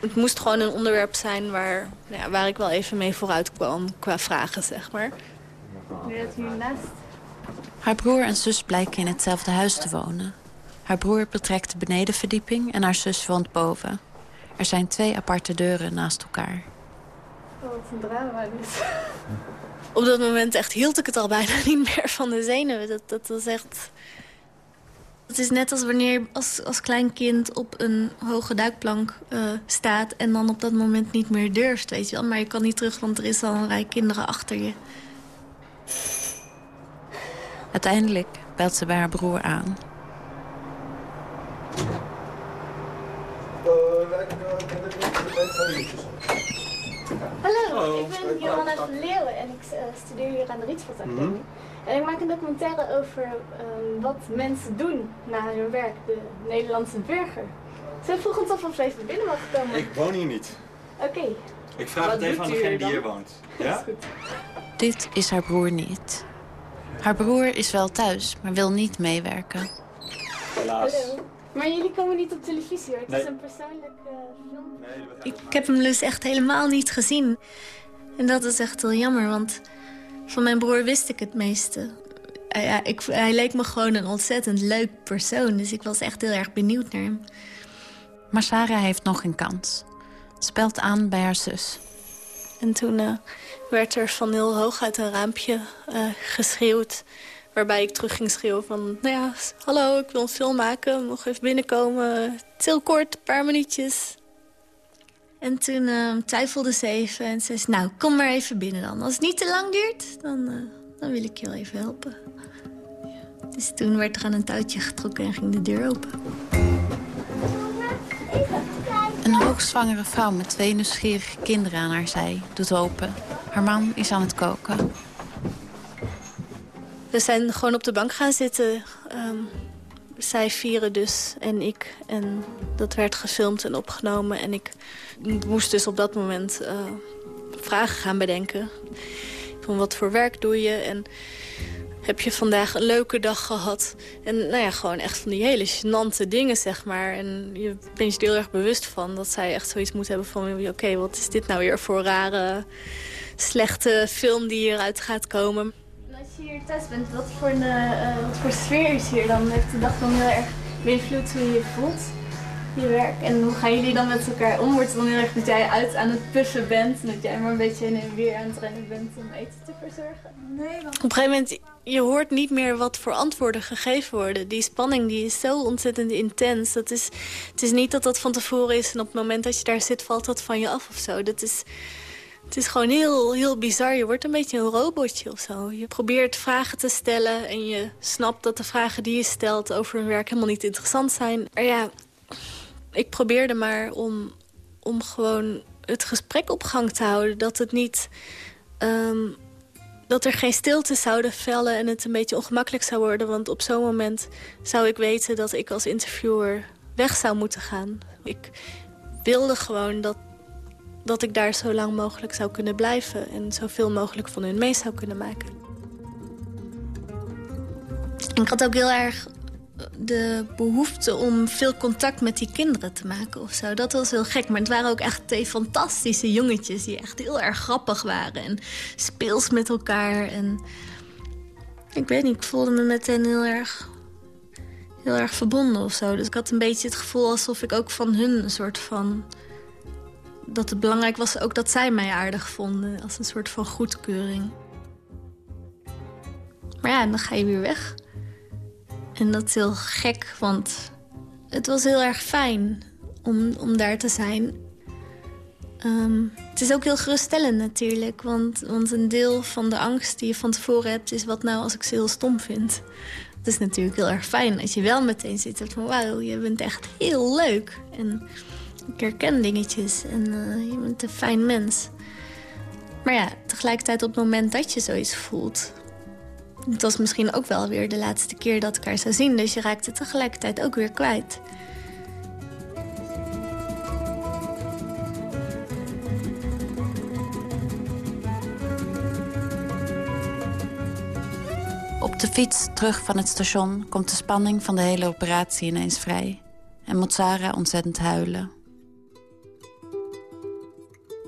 Het moest gewoon een onderwerp zijn waar, nou ja, waar ik wel even mee vooruit kwam qua vragen, zeg maar. Haar broer en zus blijken in hetzelfde huis te wonen. Haar broer betrekt de benedenverdieping en haar zus woont boven. Er zijn twee aparte deuren naast elkaar. Oh, wat een drama dus. Op dat moment echt hield ik het al bijna niet meer van de zenuwen. Dat, dat was echt... Het is net als wanneer je als, als klein kind op een hoge duikplank uh, staat... en dan op dat moment niet meer durft, weet je wel. Maar je kan niet terug, want er is al een rij kinderen achter je. Uiteindelijk belt ze bij haar broer aan. Hallo, ik ben Johanna van Leeuwen en ik uh, studeer hier aan de Rietveld Academie. Mm En ik maak een documentaire over um, wat mensen doen na hun werk, de Nederlandse burger. Ze vroeg ons of we even binnen mogen komen. Ik woon hier niet. Oké. Okay. Ik vraag wat het even aan degene die hier woont. Ja? Is Dit is haar broer niet. Haar broer is wel thuis, maar wil niet meewerken. Helaas. Hallo. Maar jullie komen niet op televisie hoor. Het is een persoonlijke film. Nee, ik heb hem dus echt helemaal niet gezien. En dat is echt heel jammer, want van mijn broer wist ik het meeste. Hij, ik, hij leek me gewoon een ontzettend leuk persoon. Dus ik was echt heel erg benieuwd naar hem. Maar Sarah heeft nog een kans. Spelt aan bij haar zus. En toen uh, werd er van heel hoog uit een raampje uh, geschreeuwd... Waarbij ik terug ging schreeuwen van, nou ja, hallo, ik wil een film maken. Nog even binnenkomen. Het heel kort, een paar minuutjes. En toen uh, twijfelde ze even en ze zei, nou, kom maar even binnen dan. Als het niet te lang duurt, dan, uh, dan wil ik je wel even helpen. Dus toen werd er aan een touwtje getrokken en ging de deur open. Een hoogzwangere vrouw met twee nieuwsgierige kinderen aan haar zij doet open. Haar man is aan het koken. We zijn gewoon op de bank gaan zitten. Um, zij vieren dus en ik. En dat werd gefilmd en opgenomen. En ik moest dus op dat moment uh, vragen gaan bedenken. Van wat voor werk doe je? En heb je vandaag een leuke dag gehad? En nou ja, gewoon echt van die hele gênante dingen, zeg maar. En je bent je er heel erg bewust van dat zij echt zoiets moet hebben van... oké, wat is dit nou weer voor rare, slechte film die hieruit gaat komen? Je hier thuis bent, wat voor, een, uh, wat voor sfeer is hier dan? Heeft de dag dan heel erg beïnvloed hoe je je voelt? Je werk. En hoe gaan jullie dan met elkaar om? Wordt het dan heel erg dat jij uit aan het puffen bent en dat jij maar een beetje in en weer aan het rennen bent om eten te verzorgen? Nee, want... Op een gegeven moment, je hoort niet meer wat voor antwoorden gegeven worden. Die spanning die is zo ontzettend intens. Dat is, het is niet dat dat van tevoren is en op het moment dat je daar zit valt dat van je af of zo. Dat is het is gewoon heel, heel bizar. Je wordt een beetje een robotje of zo. Je probeert vragen te stellen en je snapt dat de vragen die je stelt over hun werk helemaal niet interessant zijn. Maar ja, ik probeerde maar om, om gewoon het gesprek op gang te houden. Dat het niet... Ehm, dat er geen stilte zouden vellen en het een beetje ongemakkelijk zou worden. Want op zo'n moment zou ik weten dat ik als interviewer weg zou moeten gaan. Ik wilde gewoon dat, dat ik daar zo lang mogelijk zou kunnen blijven... en zoveel mogelijk van hun mee zou kunnen maken. ik had ook heel erg de behoefte om veel contact met die kinderen te maken of zo. Dat was heel gek, maar het waren ook echt twee fantastische jongetjes... die echt heel erg grappig waren en speels met elkaar. En ik weet niet, ik voelde me meteen heel erg, heel erg verbonden of zo. Dus ik had een beetje het gevoel alsof ik ook van hun een soort van... dat het belangrijk was ook dat zij mij aardig vonden. Als een soort van goedkeuring. Maar ja, dan ga je weer weg. En dat is heel gek, want het was heel erg fijn om, om daar te zijn. Ehm, het is ook heel geruststellend natuurlijk. Want, want een deel van de angst die je van tevoren hebt... is wat nou als ik ze heel stom vind. Het is natuurlijk heel erg fijn als je wel meteen zit van... wauw, je bent echt heel leuk. En ik herken dingetjes en uh, je bent een fijn mens. Maar ja, tegelijkertijd op het moment dat je zoiets voelt... Het was misschien ook wel weer de laatste keer dat ik haar zou zien. Dus je raakt het tegelijkertijd ook weer kwijt. Op de fiets terug van het station komt de spanning van de hele operatie ineens vrij. En moet ontzettend huilen.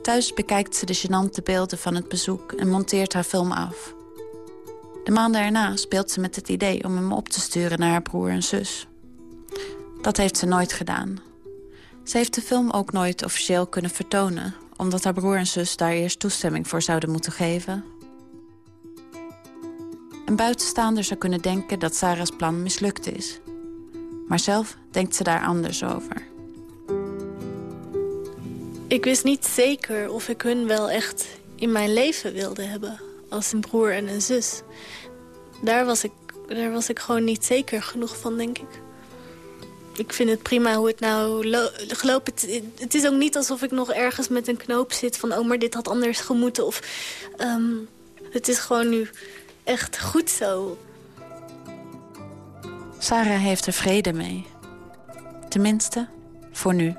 Thuis bekijkt ze de gênante beelden van het bezoek en monteert haar film af. De maanden erna speelt ze met het idee om hem op te sturen naar haar broer en zus. Dat heeft ze nooit gedaan. Ze heeft de film ook nooit officieel kunnen vertonen... omdat haar broer en zus daar eerst toestemming voor zouden moeten geven. Een buitenstaander zou kunnen denken dat Sarah's plan mislukt is. Maar zelf denkt ze daar anders over. Ik wist niet zeker of ik hun wel echt in mijn leven wilde hebben als een broer en een zus. Daar was ik, daar was ik gewoon niet zeker genoeg van, denk ik. Ik vind het prima hoe het nou gelopen het, het is ook niet alsof ik nog ergens met een knoop zit van... oh, maar dit had anders gemoeten. Of, ehm, het is gewoon nu echt goed zo. Sarah heeft er vrede mee. Tenminste, voor nu.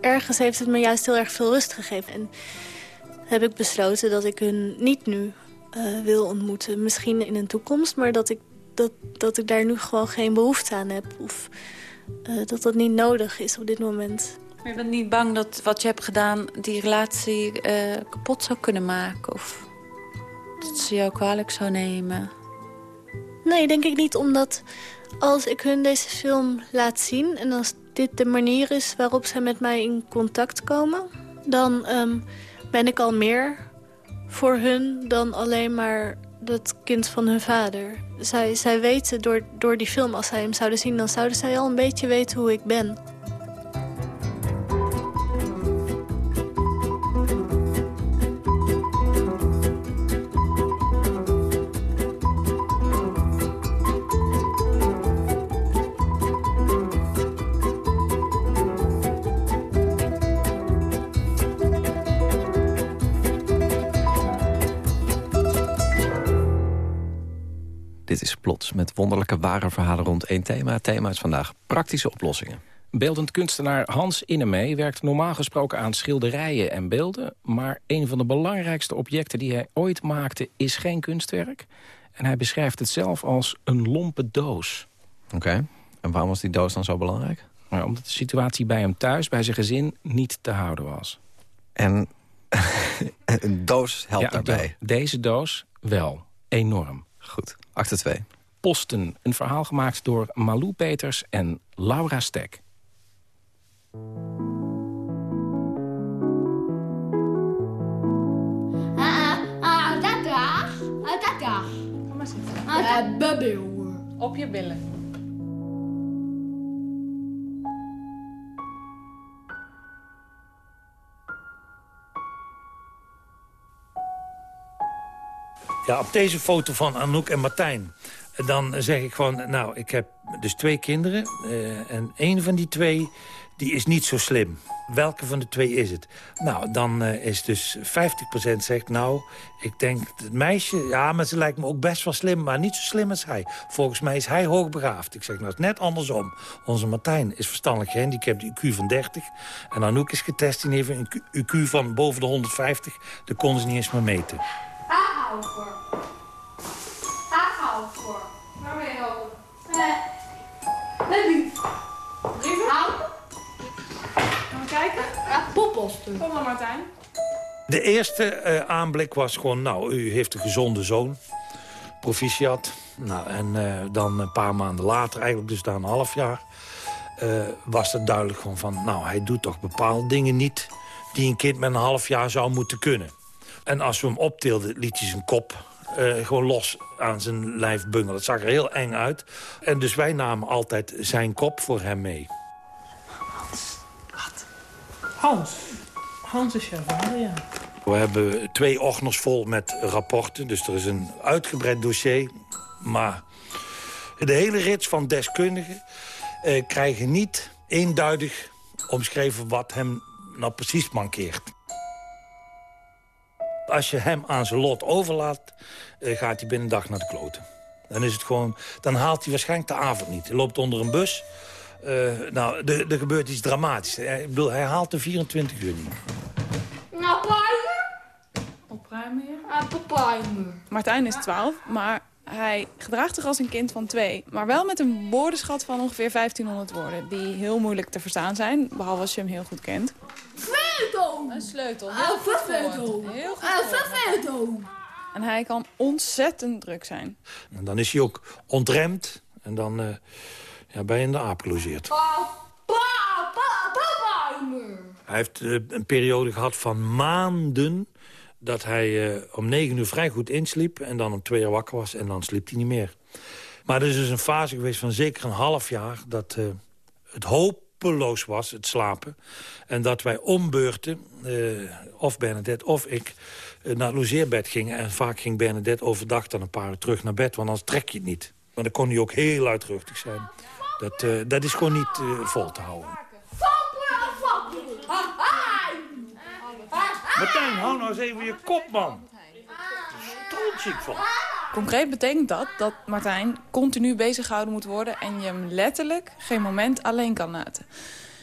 Ergens heeft het me juist heel erg veel rust gegeven. En heb ik besloten dat ik hun niet nu uh, wil ontmoeten. Misschien in een toekomst, maar dat ik, dat, dat ik daar nu gewoon geen behoefte aan heb. Of uh, dat dat niet nodig is op dit moment. Maar je bent niet bang dat wat je hebt gedaan die relatie uh, kapot zou kunnen maken? Of dat ze jou kwalijk zou nemen? Nee, denk ik niet, omdat als ik hun deze film laat zien... en als dit de manier is waarop zij met mij in contact komen... dan um, ben ik al meer voor hun dan alleen maar het kind van hun vader. Zij, zij weten door, door die film, als zij hem zouden zien... dan zouden zij al een beetje weten hoe ik ben. Wonderlijke ware verhalen rond één thema. Het thema is vandaag praktische oplossingen. Beeldend kunstenaar Hans Innemee werkt normaal gesproken aan schilderijen en beelden. Maar een van de belangrijkste objecten die hij ooit maakte is geen kunstwerk. En hij beschrijft het zelf als een lompe doos. Oké, en waarom was die doos dan zo belangrijk? Nou, omdat de situatie bij hem thuis, bij zijn gezin, niet te houden was. En een doos helpt daarbij? deze doos wel, enorm. Goed. Acte 2. Posten, een verhaal gemaakt door Malou Peters en Laura Stek. Op je billen. Ja, op deze foto van Anouk en Martijn... dan zeg ik gewoon, nou, ik heb dus twee kinderen. Uh, en een van die twee die is niet zo slim. Welke van de twee is het? Nou, dan uh, is dus 50% zegt, nou, ik denk het meisje... ja, maar ze lijkt me ook best wel slim, maar niet zo slim als hij. Volgens mij is hij hoogbegaafd. Ik zeg, nou, het is net andersom. Onze Martijn is verstandelijk gehandicapt, IQ van 30. En Anouk is getest, die heeft een IQ van boven de 150. Dat konden ze niet eens meer meten. Haar Kom maar, Martijn. De eerste uh, aanblik was gewoon, nou, u heeft een gezonde zoon. Proficiat. Nou, en uh, dan een paar maanden later, eigenlijk dus na een half jaar... Uh, was het duidelijk gewoon van, nou, hij doet toch bepaalde dingen niet... die een kind met een half jaar zou moeten kunnen. En als we hem optilden, liet hij zijn kop uh, gewoon los aan zijn lijf bungelen. Dat zag er heel eng uit. En dus wij namen altijd zijn kop voor hem mee. Hans. Hans. Is jouw ja. We hebben twee ordners vol met rapporten. Dus er is een uitgebreid dossier. Maar de hele rits van deskundigen uh, krijgen niet eenduidig omschreven wat hem nou precies mankeert. Als je hem aan zijn lot overlaat, uh, gaat hij binnen dag naar de kloten. Dan, is het gewoon, dan haalt hij waarschijnlijk de avond niet. Hij loopt onder een bus. Uh, nou, er gebeurt iets dramatisch. Ik bedoel, hij haalt de 24 uur niet. Nou, Opruimen, ja? Opruimen. Martijn is 12, maar hij gedraagt zich als een kind van twee. Maar wel met een woordenschat van ongeveer 1500 woorden. Die heel moeilijk te verstaan zijn, behalve als je hem heel goed kent. Sleutel! Een sleutel. Heel goed sleutel. Heel goed En hij kan ontzettend druk zijn. En dan is hij ook ontremd. En dan uh, je in de aap gelogeerd. Hij heeft uh, een periode gehad van maanden dat hij uh, om negen uur vrij goed insliep... en dan om twee uur wakker was en dan sliep hij niet meer. Maar er is dus een fase geweest van zeker een half jaar... dat uh, het hopeloos was, het slapen. En dat wij ombeurten, uh, of Bernadette of ik, naar het logeerbed gingen. En vaak ging Bernadette overdag dan een paar uur terug naar bed... want anders trek je het niet. Maar dan kon hij ook heel luidruchtig zijn. Dat, dat is gewoon niet vol te houden. Martijn, hou nou eens even je kop, man. Strontziek van. Concreet betekent dat dat Martijn continu bezig gehouden moet worden... en je hem letterlijk geen moment alleen kan laten.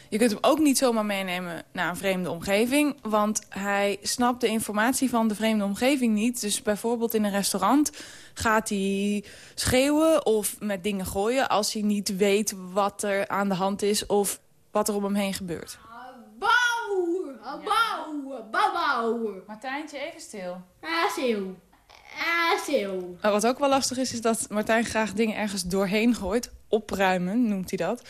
Je kunt hem ook niet zomaar meenemen naar een vreemde omgeving... want hij snapt de informatie van de vreemde omgeving niet. Dus bijvoorbeeld in een restaurant gaat hij schreeuwen of met dingen gooien... als hij niet weet wat er aan de hand is of wat er om hem heen gebeurt. Bouwen, bouwen. Martijntje, even stil. Ah, stil. Ah, stil. Wat ook wel lastig is, is dat Martijn graag dingen ergens doorheen gooit. Opruimen, noemt hij dat.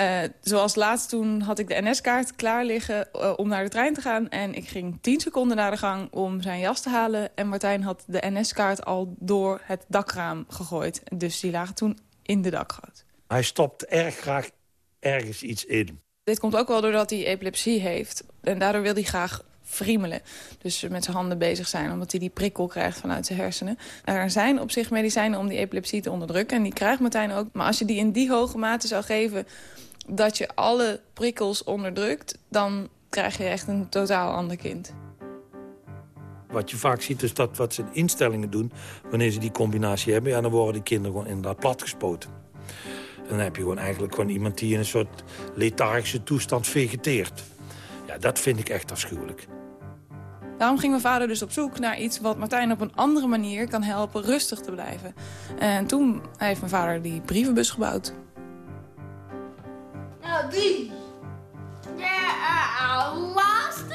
Uh, zoals laatst toen had ik de NS-kaart klaar liggen uh, om naar de trein te gaan. En ik ging 10 seconden naar de gang om zijn jas te halen. En Martijn had de NS-kaart al door het dakraam gegooid. Dus die lagen toen in de dakgoot. Hij stopt erg graag ergens iets in. Dit komt ook wel doordat hij epilepsie heeft. En daardoor wil hij graag friemelen. Dus met zijn handen bezig zijn, omdat hij die prikkel krijgt vanuit zijn hersenen. Er zijn op zich medicijnen om die epilepsie te onderdrukken. En die krijgt Martijn ook. Maar als je die in die hoge mate zou geven dat je alle prikkels onderdrukt... dan krijg je echt een totaal ander kind. Wat je vaak ziet is dat wat ze instellingen doen... wanneer ze die combinatie hebben... Ja, dan worden die kinderen gewoon inderdaad platgespoten. Dan heb je gewoon eigenlijk gewoon iemand die in een soort lethargische toestand vegeteert. Ja, dat vind ik echt afschuwelijk. Daarom ging mijn vader dus op zoek naar iets wat Martijn op een andere manier kan helpen rustig te blijven. En toen heeft mijn vader die brievenbus gebouwd.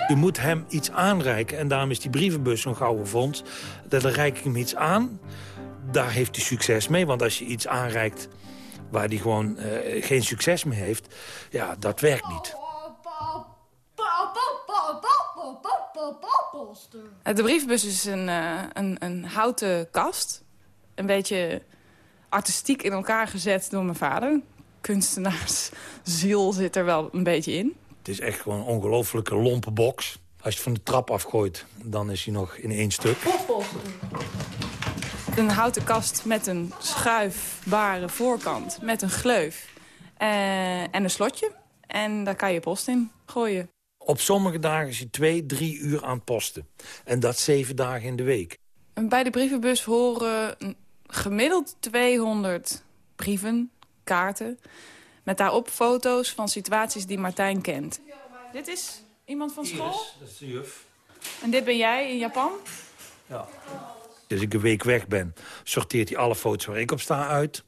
Je moet hem iets aanreiken en daarom is die brievenbus zo'n gouden fonds. Dat dan reik ik hem iets aan, daar heeft hij succes mee. Want als je iets aanreikt waar hij gewoon uh, geen succes mee heeft, ja, dat werkt niet. De brievenbus is een, uh, een, een houten kast. Een beetje artistiek in elkaar gezet door mijn vader. Kunstenaarsziel zit er wel een beetje in. Het is echt gewoon een ongelofelijke lompe box. Als je het van de trap afgooit, dan is hij nog in één stuk. Een houten kast met een schuifbare voorkant, met een gleuf uh, en een slotje. en daar kan je post in gooien. Op sommige dagen is hij twee, drie uur aan het posten. En dat zeven dagen in de week. Bij de brievenbus horen gemiddeld 200 brieven, kaarten... met daarop foto's van situaties die Martijn kent. Dit is iemand van school? Iris, dat is de juf. En dit ben jij in Japan? Ja. Als ik een week weg ben, sorteert hij alle foto's waar ik op sta uit.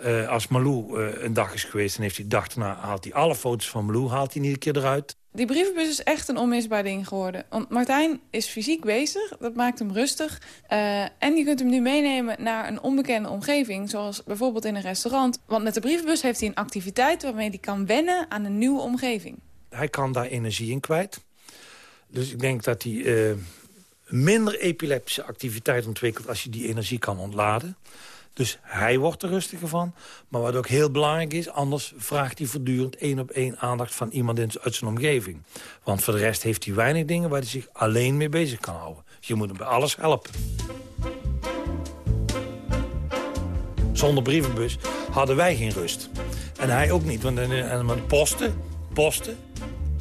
Uh, als Malou uh, een dag is geweest en heeft hij dag daarna... haalt hij alle foto's van Malou haalt hij niet een keer eruit. Die brievenbus is echt een onmisbaar ding geworden. Want Martijn is fysiek bezig, dat maakt hem rustig. Uh, en je kunt hem nu meenemen naar een onbekende omgeving... zoals bijvoorbeeld in een restaurant. Want met de brievenbus heeft hij een activiteit... waarmee hij kan wennen aan een nieuwe omgeving. Hij kan daar energie in kwijt. Dus ik denk dat hij minder epileptische activiteit ontwikkelt... als je die energie kan ontladen. Dus hij wordt er rustiger van. Maar wat ook heel belangrijk is, anders vraagt hij voortdurend één op één aandacht van iemand in, uit zijn omgeving. Want voor de rest heeft hij weinig dingen waar hij zich alleen mee bezig kan houden. je moet hem bij alles helpen. Zonder brievenbus hadden wij geen rust. En hij ook niet, want en, posten, posten,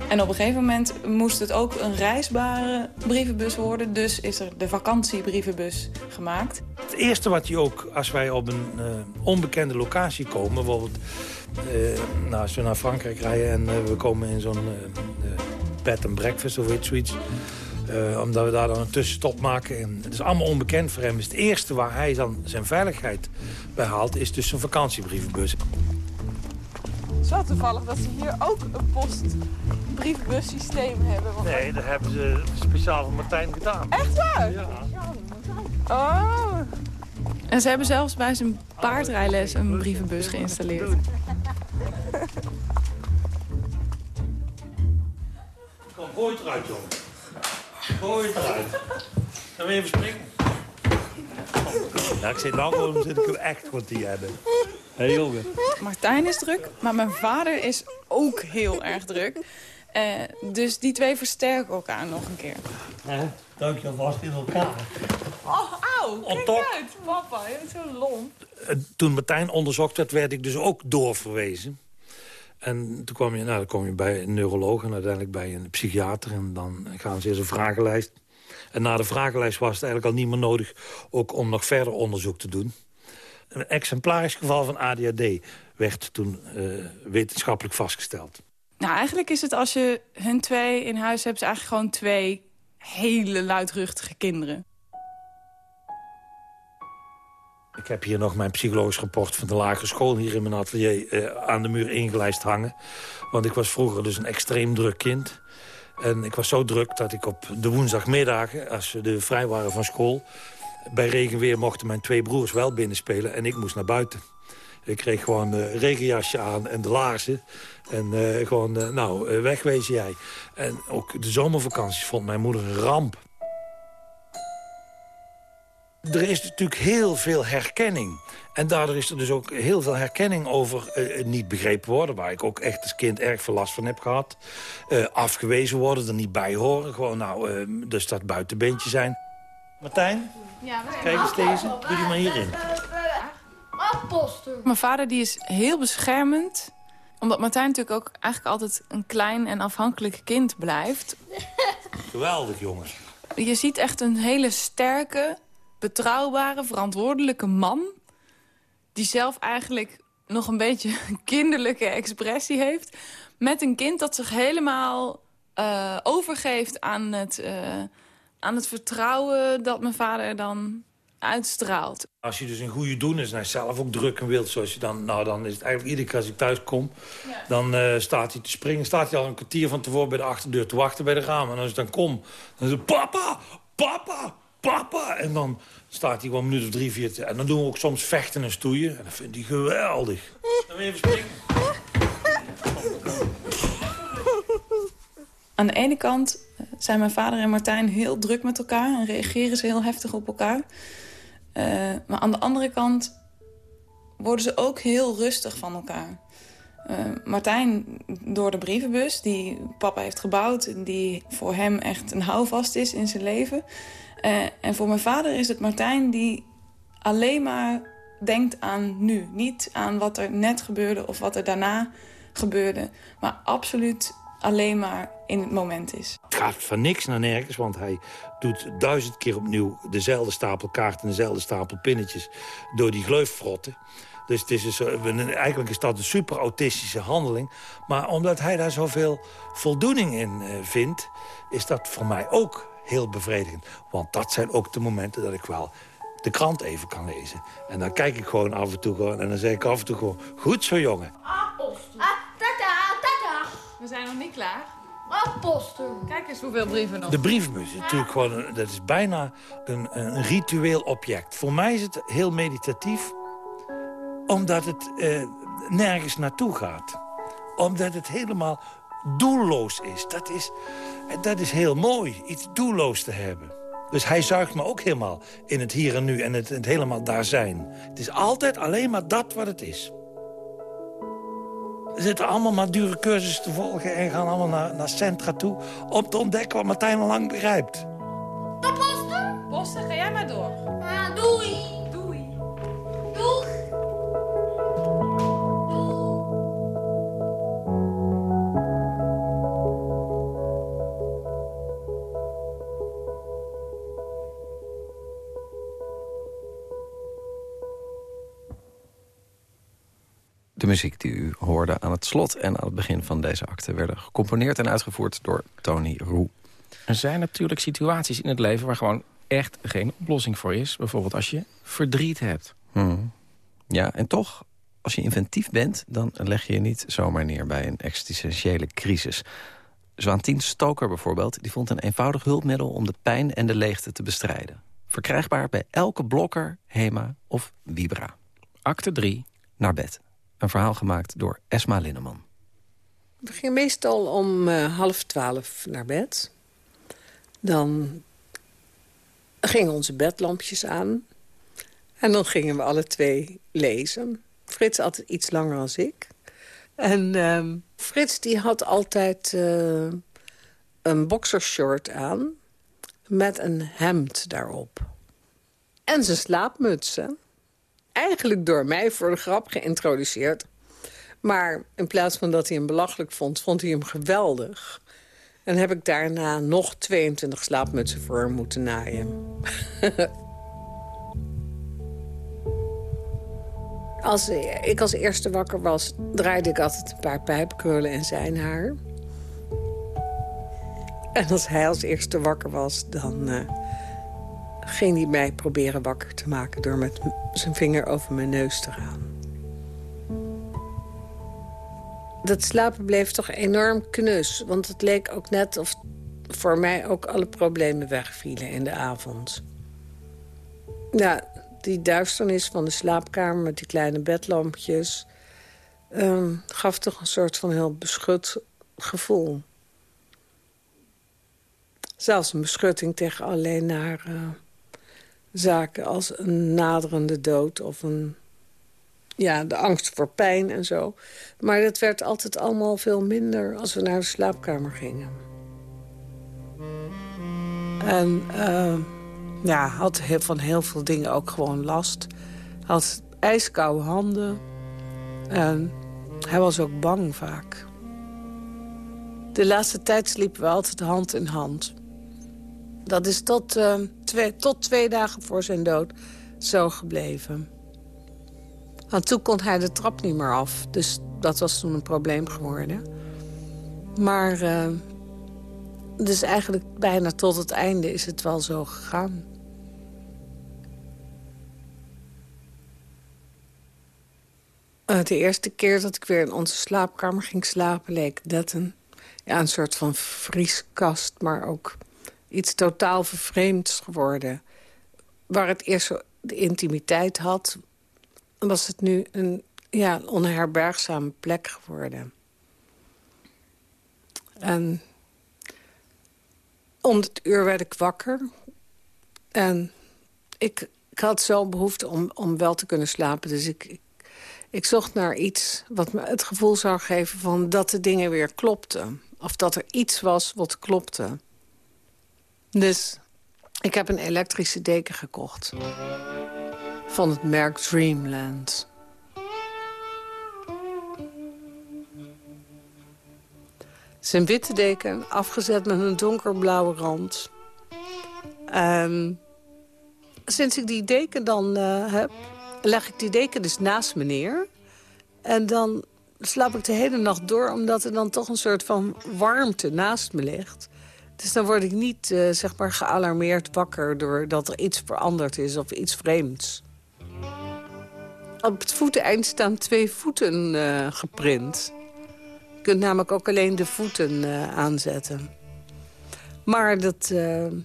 en op een gegeven moment moest het ook een reisbare brievenbus worden. Dus is er de vakantiebrievenbus gemaakt. Het eerste wat je ook, als wij op een uh, onbekende locatie komen... bijvoorbeeld uh, nou, als we naar Frankrijk rijden en uh, we komen in zo'n bed and breakfast of iets omdat we daar dan een tussenstop maken. En het is allemaal onbekend voor hem. Dus het eerste waar hij dan zijn veiligheid bij haalt... is dus een vakantiebrievenbus. Het is wel toevallig dat ze hier ook een postbriefbussysteem hebben. Nee, dat hebben ze speciaal voor Martijn gedaan. Echt waar? Ja. Oh. En ze hebben zelfs bij zijn paardrijles een brievenbus geïnstalleerd. Kom, gooi het eruit, jongen. Gooi het eruit. Dan we even springen. Ja, ik zit nou gewoon, zit ik er echt wat die hebben. Hey, jongen. Martijn is druk, maar mijn vader is ook heel erg druk. Uh, dus die twee versterken elkaar nog een keer. Eh, dank je alvast in elkaar. Oh, auw, kijk uit, papa. Je bent zo lomp. Eh, toen Martijn onderzocht werd, werd ik dus ook doorverwezen. En toen kwam je, nou, dan kom je bij een neuroloog en uiteindelijk bij een psychiater. En dan gaan ze eens een vragenlijst. En na de vragenlijst was het eigenlijk al niet meer nodig... ook om nog verder onderzoek te doen. Een exemplarisch geval van ADHD werd toen uh, wetenschappelijk vastgesteld. Nou, eigenlijk is het als je hun twee in huis hebt... eigenlijk gewoon twee hele luidruchtige kinderen. Ik heb hier nog mijn psychologisch rapport van de lagere school... hier in mijn atelier uh, aan de muur ingelijst hangen. Want ik was vroeger dus een extreem druk kind. En ik was zo druk dat ik op de woensdagmiddagen... als we vrij waren van school bij regenweer mochten mijn twee broers wel binnenspelen en ik moest naar buiten. Ik kreeg gewoon een regenjasje aan en de laarzen. En uh, gewoon, uh, nou, wegwezen jij. En ook de zomervakanties vond mijn moeder een ramp. Er is natuurlijk heel veel herkenning. En daardoor is er dus ook heel veel herkenning over niet begrepen worden... waar ik ook echt als kind erg veel last van heb gehad. afgewezen worden, er niet bij horen. Gewoon, nou, dus dat buitenbeentje zijn. Martijn? Ja, Kijk eens deze. Doe die maar hierin. Mijn vader die is heel beschermend. Omdat Martijn natuurlijk ook eigenlijk altijd een klein en afhankelijk kind blijft. Geweldig, jongens. Je ziet echt een hele sterke, betrouwbare, verantwoordelijke man... die zelf eigenlijk nog een beetje een kinderlijke expressie heeft... met een kind dat zich helemaal uh, overgeeft aan het... Uh, aan het vertrouwen dat mijn vader dan uitstraalt. Als je dus een goede doen is en hij zelf ook druk en wilt... Zoals je dan, nou, dan is het eigenlijk iedere keer als ik thuis kom... dan uh, staat hij te springen. staat hij al een kwartier van tevoren bij de achterdeur te wachten bij de ramen. En als ik dan kom, dan is het papa, papa, papa. En dan staat hij gewoon een minuut of drie, vier... En dan doen we ook soms vechten en stoeien. En dat vindt hij geweldig. Dan even springen. Aan de ene kant zijn mijn vader en Martijn heel druk met elkaar... en reageren ze heel heftig op elkaar. Uh, maar aan de andere kant worden ze ook heel rustig van elkaar. Uh, Martijn door de brievenbus die papa heeft gebouwd... die voor hem echt een houvast is in zijn leven. Uh, en voor mijn vader is het Martijn die alleen maar denkt aan nu. Niet aan wat er net gebeurde of wat er daarna gebeurde. Maar absoluut alleen maar in het moment is. Het gaat van niks naar nergens, want hij doet duizend keer opnieuw... dezelfde stapel kaarten en dezelfde stapel pinnetjes door die gleuf frotten. Dus het is dus, eigenlijk is dat een super autistische handeling. Maar omdat hij daar zoveel voldoening in uh, vindt... is dat voor mij ook heel bevredigend. Want dat zijn ook de momenten dat ik wel de krant even kan lezen. En dan kijk ik gewoon af en toe gewoon... en dan zeg ik af en toe gewoon... goed zo, jongen. Apostel. We zijn nog niet klaar. Apostel. Kijk eens hoeveel brieven nog. De brievenbus is natuurlijk gewoon... Een, dat is bijna een, een ritueel object. Voor mij is het heel meditatief omdat het eh, nergens naartoe gaat. Omdat het helemaal doelloos is. Dat, is. dat is heel mooi, iets doelloos te hebben. Dus hij zuigt me ook helemaal in het hier en nu en het, het helemaal daar zijn. Het is altijd alleen maar dat wat het is. We zitten allemaal maar dure cursussen te volgen... en gaan allemaal naar, naar centra toe om te ontdekken wat Martijn al lang begrijpt. De posten? Posten, ga jij maar door. Ja, doei. Doei. De muziek die u hoorde aan het slot en aan het begin van deze acte... werden gecomponeerd en uitgevoerd door Tony Roe. Er zijn natuurlijk situaties in het leven waar gewoon echt geen oplossing voor is. Bijvoorbeeld als je verdriet hebt. Hmm. Ja, en toch, als je inventief bent... dan leg je je niet zomaar neer bij een existentiële crisis. Zwaantien Stoker bijvoorbeeld, die vond een eenvoudig hulpmiddel... om de pijn en de leegte te bestrijden. Verkrijgbaar bij elke blokker, HEMA of Vibra. Acte 3. Naar bed. Een verhaal gemaakt door Esma Linneman. We gingen meestal om uh, half twaalf naar bed. Dan gingen onze bedlampjes aan. En dan gingen we alle twee lezen. Frits altijd iets langer als ik. En uh, Frits die had altijd uh, een boxershort aan... met een hemd daarop. En zijn slaapmutsen eigenlijk door mij voor de grap geïntroduceerd. Maar in plaats van dat hij hem belachelijk vond, vond hij hem geweldig. En heb ik daarna nog 22 slaapmutsen voor hem moeten naaien. als ik als eerste wakker was, draaide ik altijd een paar pijpkrullen in zijn haar. En als hij als eerste wakker was, dan... Uh, ging hij mij proberen wakker te maken... door met zijn vinger over mijn neus te gaan. Dat slapen bleef toch enorm knus. Want het leek ook net of voor mij ook alle problemen wegvielen in de avond. Ja, die duisternis van de slaapkamer met die kleine bedlampjes... Ehm, gaf toch een soort van heel beschut gevoel. Zelfs een beschutting tegen alleen naar... Uh, zaken als een naderende dood of een, ja, de angst voor pijn en zo. Maar dat werd altijd allemaal veel minder als we naar de slaapkamer gingen. En uh, ja, had van heel veel dingen ook gewoon last. Had ijskoude handen. En hij was ook bang vaak. De laatste tijd sliepen we altijd hand in hand. Dat is tot, uh, twee, tot twee dagen voor zijn dood zo gebleven. Want toen kon hij de trap niet meer af. Dus dat was toen een probleem geworden. Maar uh, dus eigenlijk bijna tot het einde is het wel zo gegaan. Uh, de eerste keer dat ik weer in onze slaapkamer ging slapen... leek dat een, een soort van vrieskast, maar ook iets totaal vervreemds geworden. Waar het eerst de intimiteit had... was het nu een ja, onherbergzame plek geworden. En om het uur werd ik wakker. En ik, ik had zo'n behoefte om, om wel te kunnen slapen. Dus ik, ik, ik, zocht naar iets wat me het gevoel zou geven... van dat de dingen weer klopten. Of dat er iets was wat klopte. Dus ik heb een elektrische deken gekocht. Van het merk Dreamland. is een witte deken, afgezet met een donkerblauwe rand. Um, sinds ik die deken dan uh, heb, leg ik die deken dus naast me neer. En dan slaap ik de hele nacht door, omdat er dan toch een soort van warmte naast me ligt. Dus dan word ik niet uh, zeg maar gealarmeerd wakker doordat er iets veranderd is of iets vreemds. Op het voeteneind staan twee voeten uh, geprint. Je kunt namelijk ook alleen de voeten uh, aanzetten. Maar dat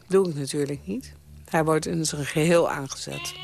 doe ik natuurlijk niet. Hij wordt in zijn geheel aangezet.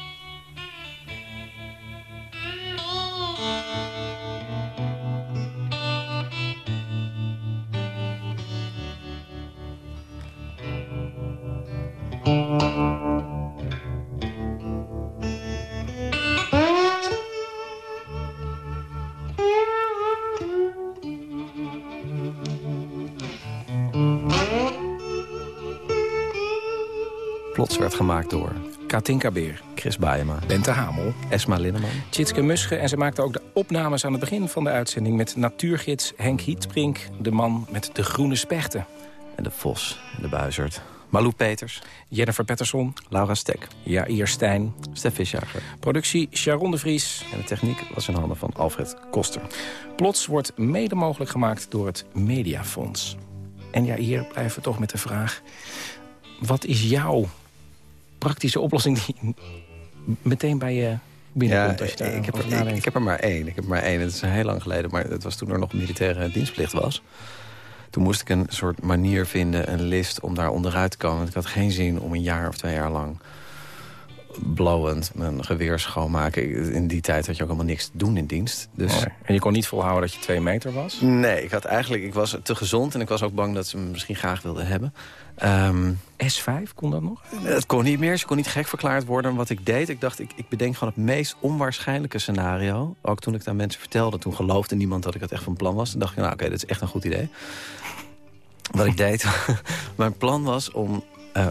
Werd gemaakt door... Katinka Beer. Chris Baeyema. Bente Hamel. Esma Linneman. Tjitske Musche. En ze maakte ook de opnames aan het begin van de uitzending... met natuurgids Henk Hietbrink, de man met de groene spechten. En de vos en de buizerd. Malou Peters. Jennifer Pettersson. Laura Stek. Jair Stijn. Stef Visjager. Productie Sharon de Vries. En de techniek was in handen van Alfred Koster. Plots wordt mede mogelijk gemaakt door het Mediafonds. En ja, hier blijven we toch met de vraag... wat is jouw praktische oplossing die meteen bij je binnenkomt? als je ik, heb er, ik, heb er maar één. Ik heb er maar één. Het is heel lang geleden, maar het was toen er nog militaire dienstplicht was. Toen moest ik een soort manier vinden, een list om daar onderuit te komen. Want ik had geen zin om een jaar of twee jaar lang blowend mijn geweer schoonmaken. In die tijd had je ook helemaal niks te doen in dienst. Dus... En je kon niet volhouden dat je twee meter was? Nee, ik, had eigenlijk, ik was te gezond en ik was ook bang dat ze me misschien graag wilden hebben. Um, S5, kon dat nog? Het kon niet meer, ze kon niet gek verklaard worden. Wat ik deed, ik dacht, ik, ik bedenk gewoon het meest onwaarschijnlijke scenario. Ook toen ik het aan mensen vertelde, toen geloofde niemand dat ik het echt van plan was. Toen dacht ik, nou oké, okay, dat is echt een goed idee. Wat ik deed, mijn plan was om... Uh,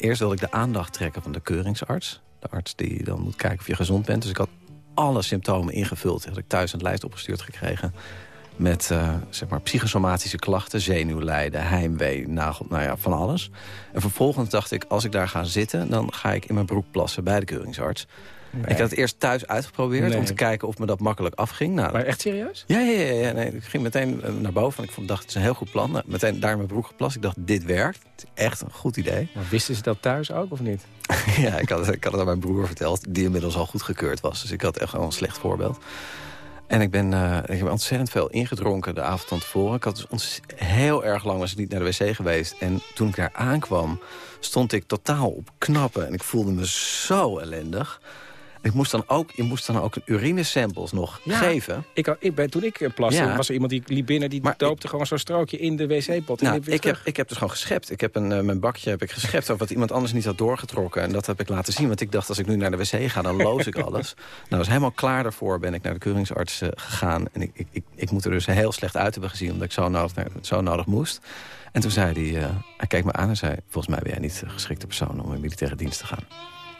eerst wilde ik de aandacht trekken van de keuringsarts. De arts die dan moet kijken of je gezond bent. Dus ik had alle symptomen ingevuld. Had ik thuis een lijst opgestuurd gekregen met uh, zeg maar psychosomatische klachten, zenuwlijden, heimwee, nagel, nou ja, van alles. En vervolgens dacht ik, als ik daar ga zitten, dan ga ik in mijn broek plassen bij de keuringsarts. Ik had het eerst thuis uitgeprobeerd om te kijken of me dat makkelijk afging. Nou, maar echt serieus? Ja, ja, ja. ja nee, ik ging meteen eh, naar boven. Ik dacht, het is een heel goed plan. Nou, meteen daar in mijn broek geplast. Ik dacht, dit werkt. Het is echt een goed idee. Maar wisten ze dat thuis ook of niet? ja, ik had, ik had het aan mijn broer verteld. Die inmiddels al goedgekeurd was. Dus ik had echt gewoon een slecht voorbeeld. En ik ben, uh, ik heb ontzettend veel ingedronken de avond van tevoren. Ik had dus heel erg lang was ik niet naar de wc geweest. En toen ik daar aankwam, stond ik totaal op knappen. En ik voelde me zo ellendig. Ik moest dan ook, je moest dan ook urinesamples nog geven. Ik, ik ben, toen ik eh, plaste, was er iemand die liep binnen... die maar doopte gewoon zo'n strookje in de wc-pot. Nou, ik, heb, ik heb dus gewoon geschept. Ik heb een, uh, mijn bakje heb ik geschept over wat iemand anders niet had doorgetrokken. En dat heb ik laten zien. Want ik dacht, als ik nu naar de wc ga, dan loos ik alles. Nou, was helemaal klaar daarvoor ben ik naar de keuringsarts uh, gegaan. En ik, ik, ik, ik, moet er dus heel slecht uit hebben gezien... omdat ik zo nodig, zo nodig moest. En toen zei hij, hij keek me aan en zei... volgens mij ben jij niet de geschikte persoon om in militaire dienst te gaan.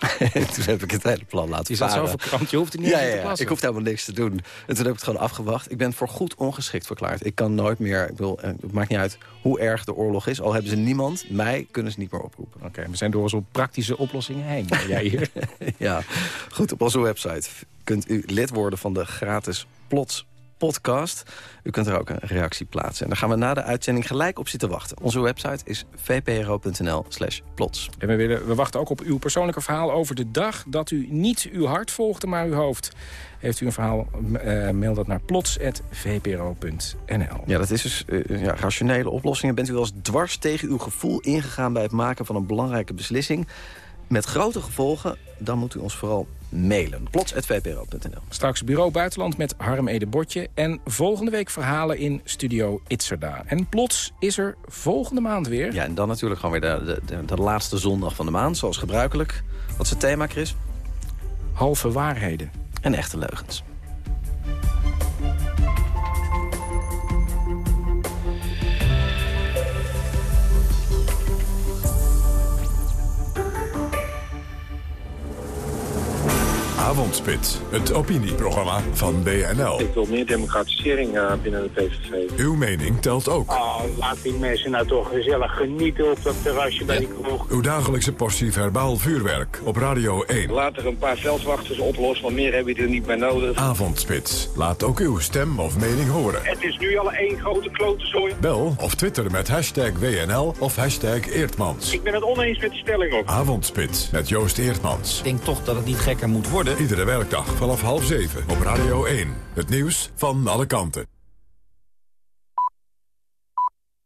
toen heb ik het hele plan laten varen. Je zat zo verkrampt, je hoeft niet ja, ja, te ik hoefde helemaal niks te doen. En toen heb ik het gewoon afgewacht. Ik ben voor goed ongeschikt verklaard. Ik kan nooit meer, ik wil, eh, het maakt niet uit hoe erg de oorlog is. Al hebben ze niemand, mij kunnen ze niet meer oproepen. Oké, we zijn door zo'n praktische oplossingen heen. jij hier. ja, goed, op onze website kunt u lid worden van de gratis Plots podcast. U kunt er ook een reactie plaatsen. En daar gaan we na de uitzending gelijk op zitten wachten. Onze website is vpro.nl slash plots. En we, willen, we wachten ook op uw persoonlijke verhaal over de dag... dat u niet uw hart volgde, maar uw hoofd. Heeft u een verhaal, uh, mail dat naar plots.vpro.nl. Ja, dat is dus uh, ja, rationele oplossingen. Bent u wel eens dwars tegen uw gevoel ingegaan... bij het maken van een belangrijke beslissing... met grote gevolgen, dan moet u ons vooral mailen. Plots.vpro.nl Straks Bureau Buitenland met Harm Ede Botje. En volgende week verhalen in Studio Itzerda. En Plots is er volgende maand weer. Ja, en dan natuurlijk gewoon weer de, de, de laatste zondag van de maand, zoals gebruikelijk. Wat is het thema, Chris? Halve waarheden. En echte leugens. Avondspits, het opinieprogramma van BNL. Ik wil meer democratisering uh, binnen de PVV. Uw mening telt ook. Oh, laat die mensen nou toch gezellig genieten op dat terrasje bij die kroeg. Uw dagelijkse portie verbaal vuurwerk op Radio 1. Laat er een paar veldwachters oplossen, want meer hebben we er niet bij nodig. Avondspits, laat ook uw stem of mening horen. Het is nu al één grote klote Bel of twitter met hashtag WNL of hashtag Eertmans. Ik ben het oneens met de stelling ook. Avondspits met Joost Eertmans. Ik denk toch dat het niet gekker moet Iedere werkdag vanaf half zeven op Radio 1. Het nieuws van alle kanten.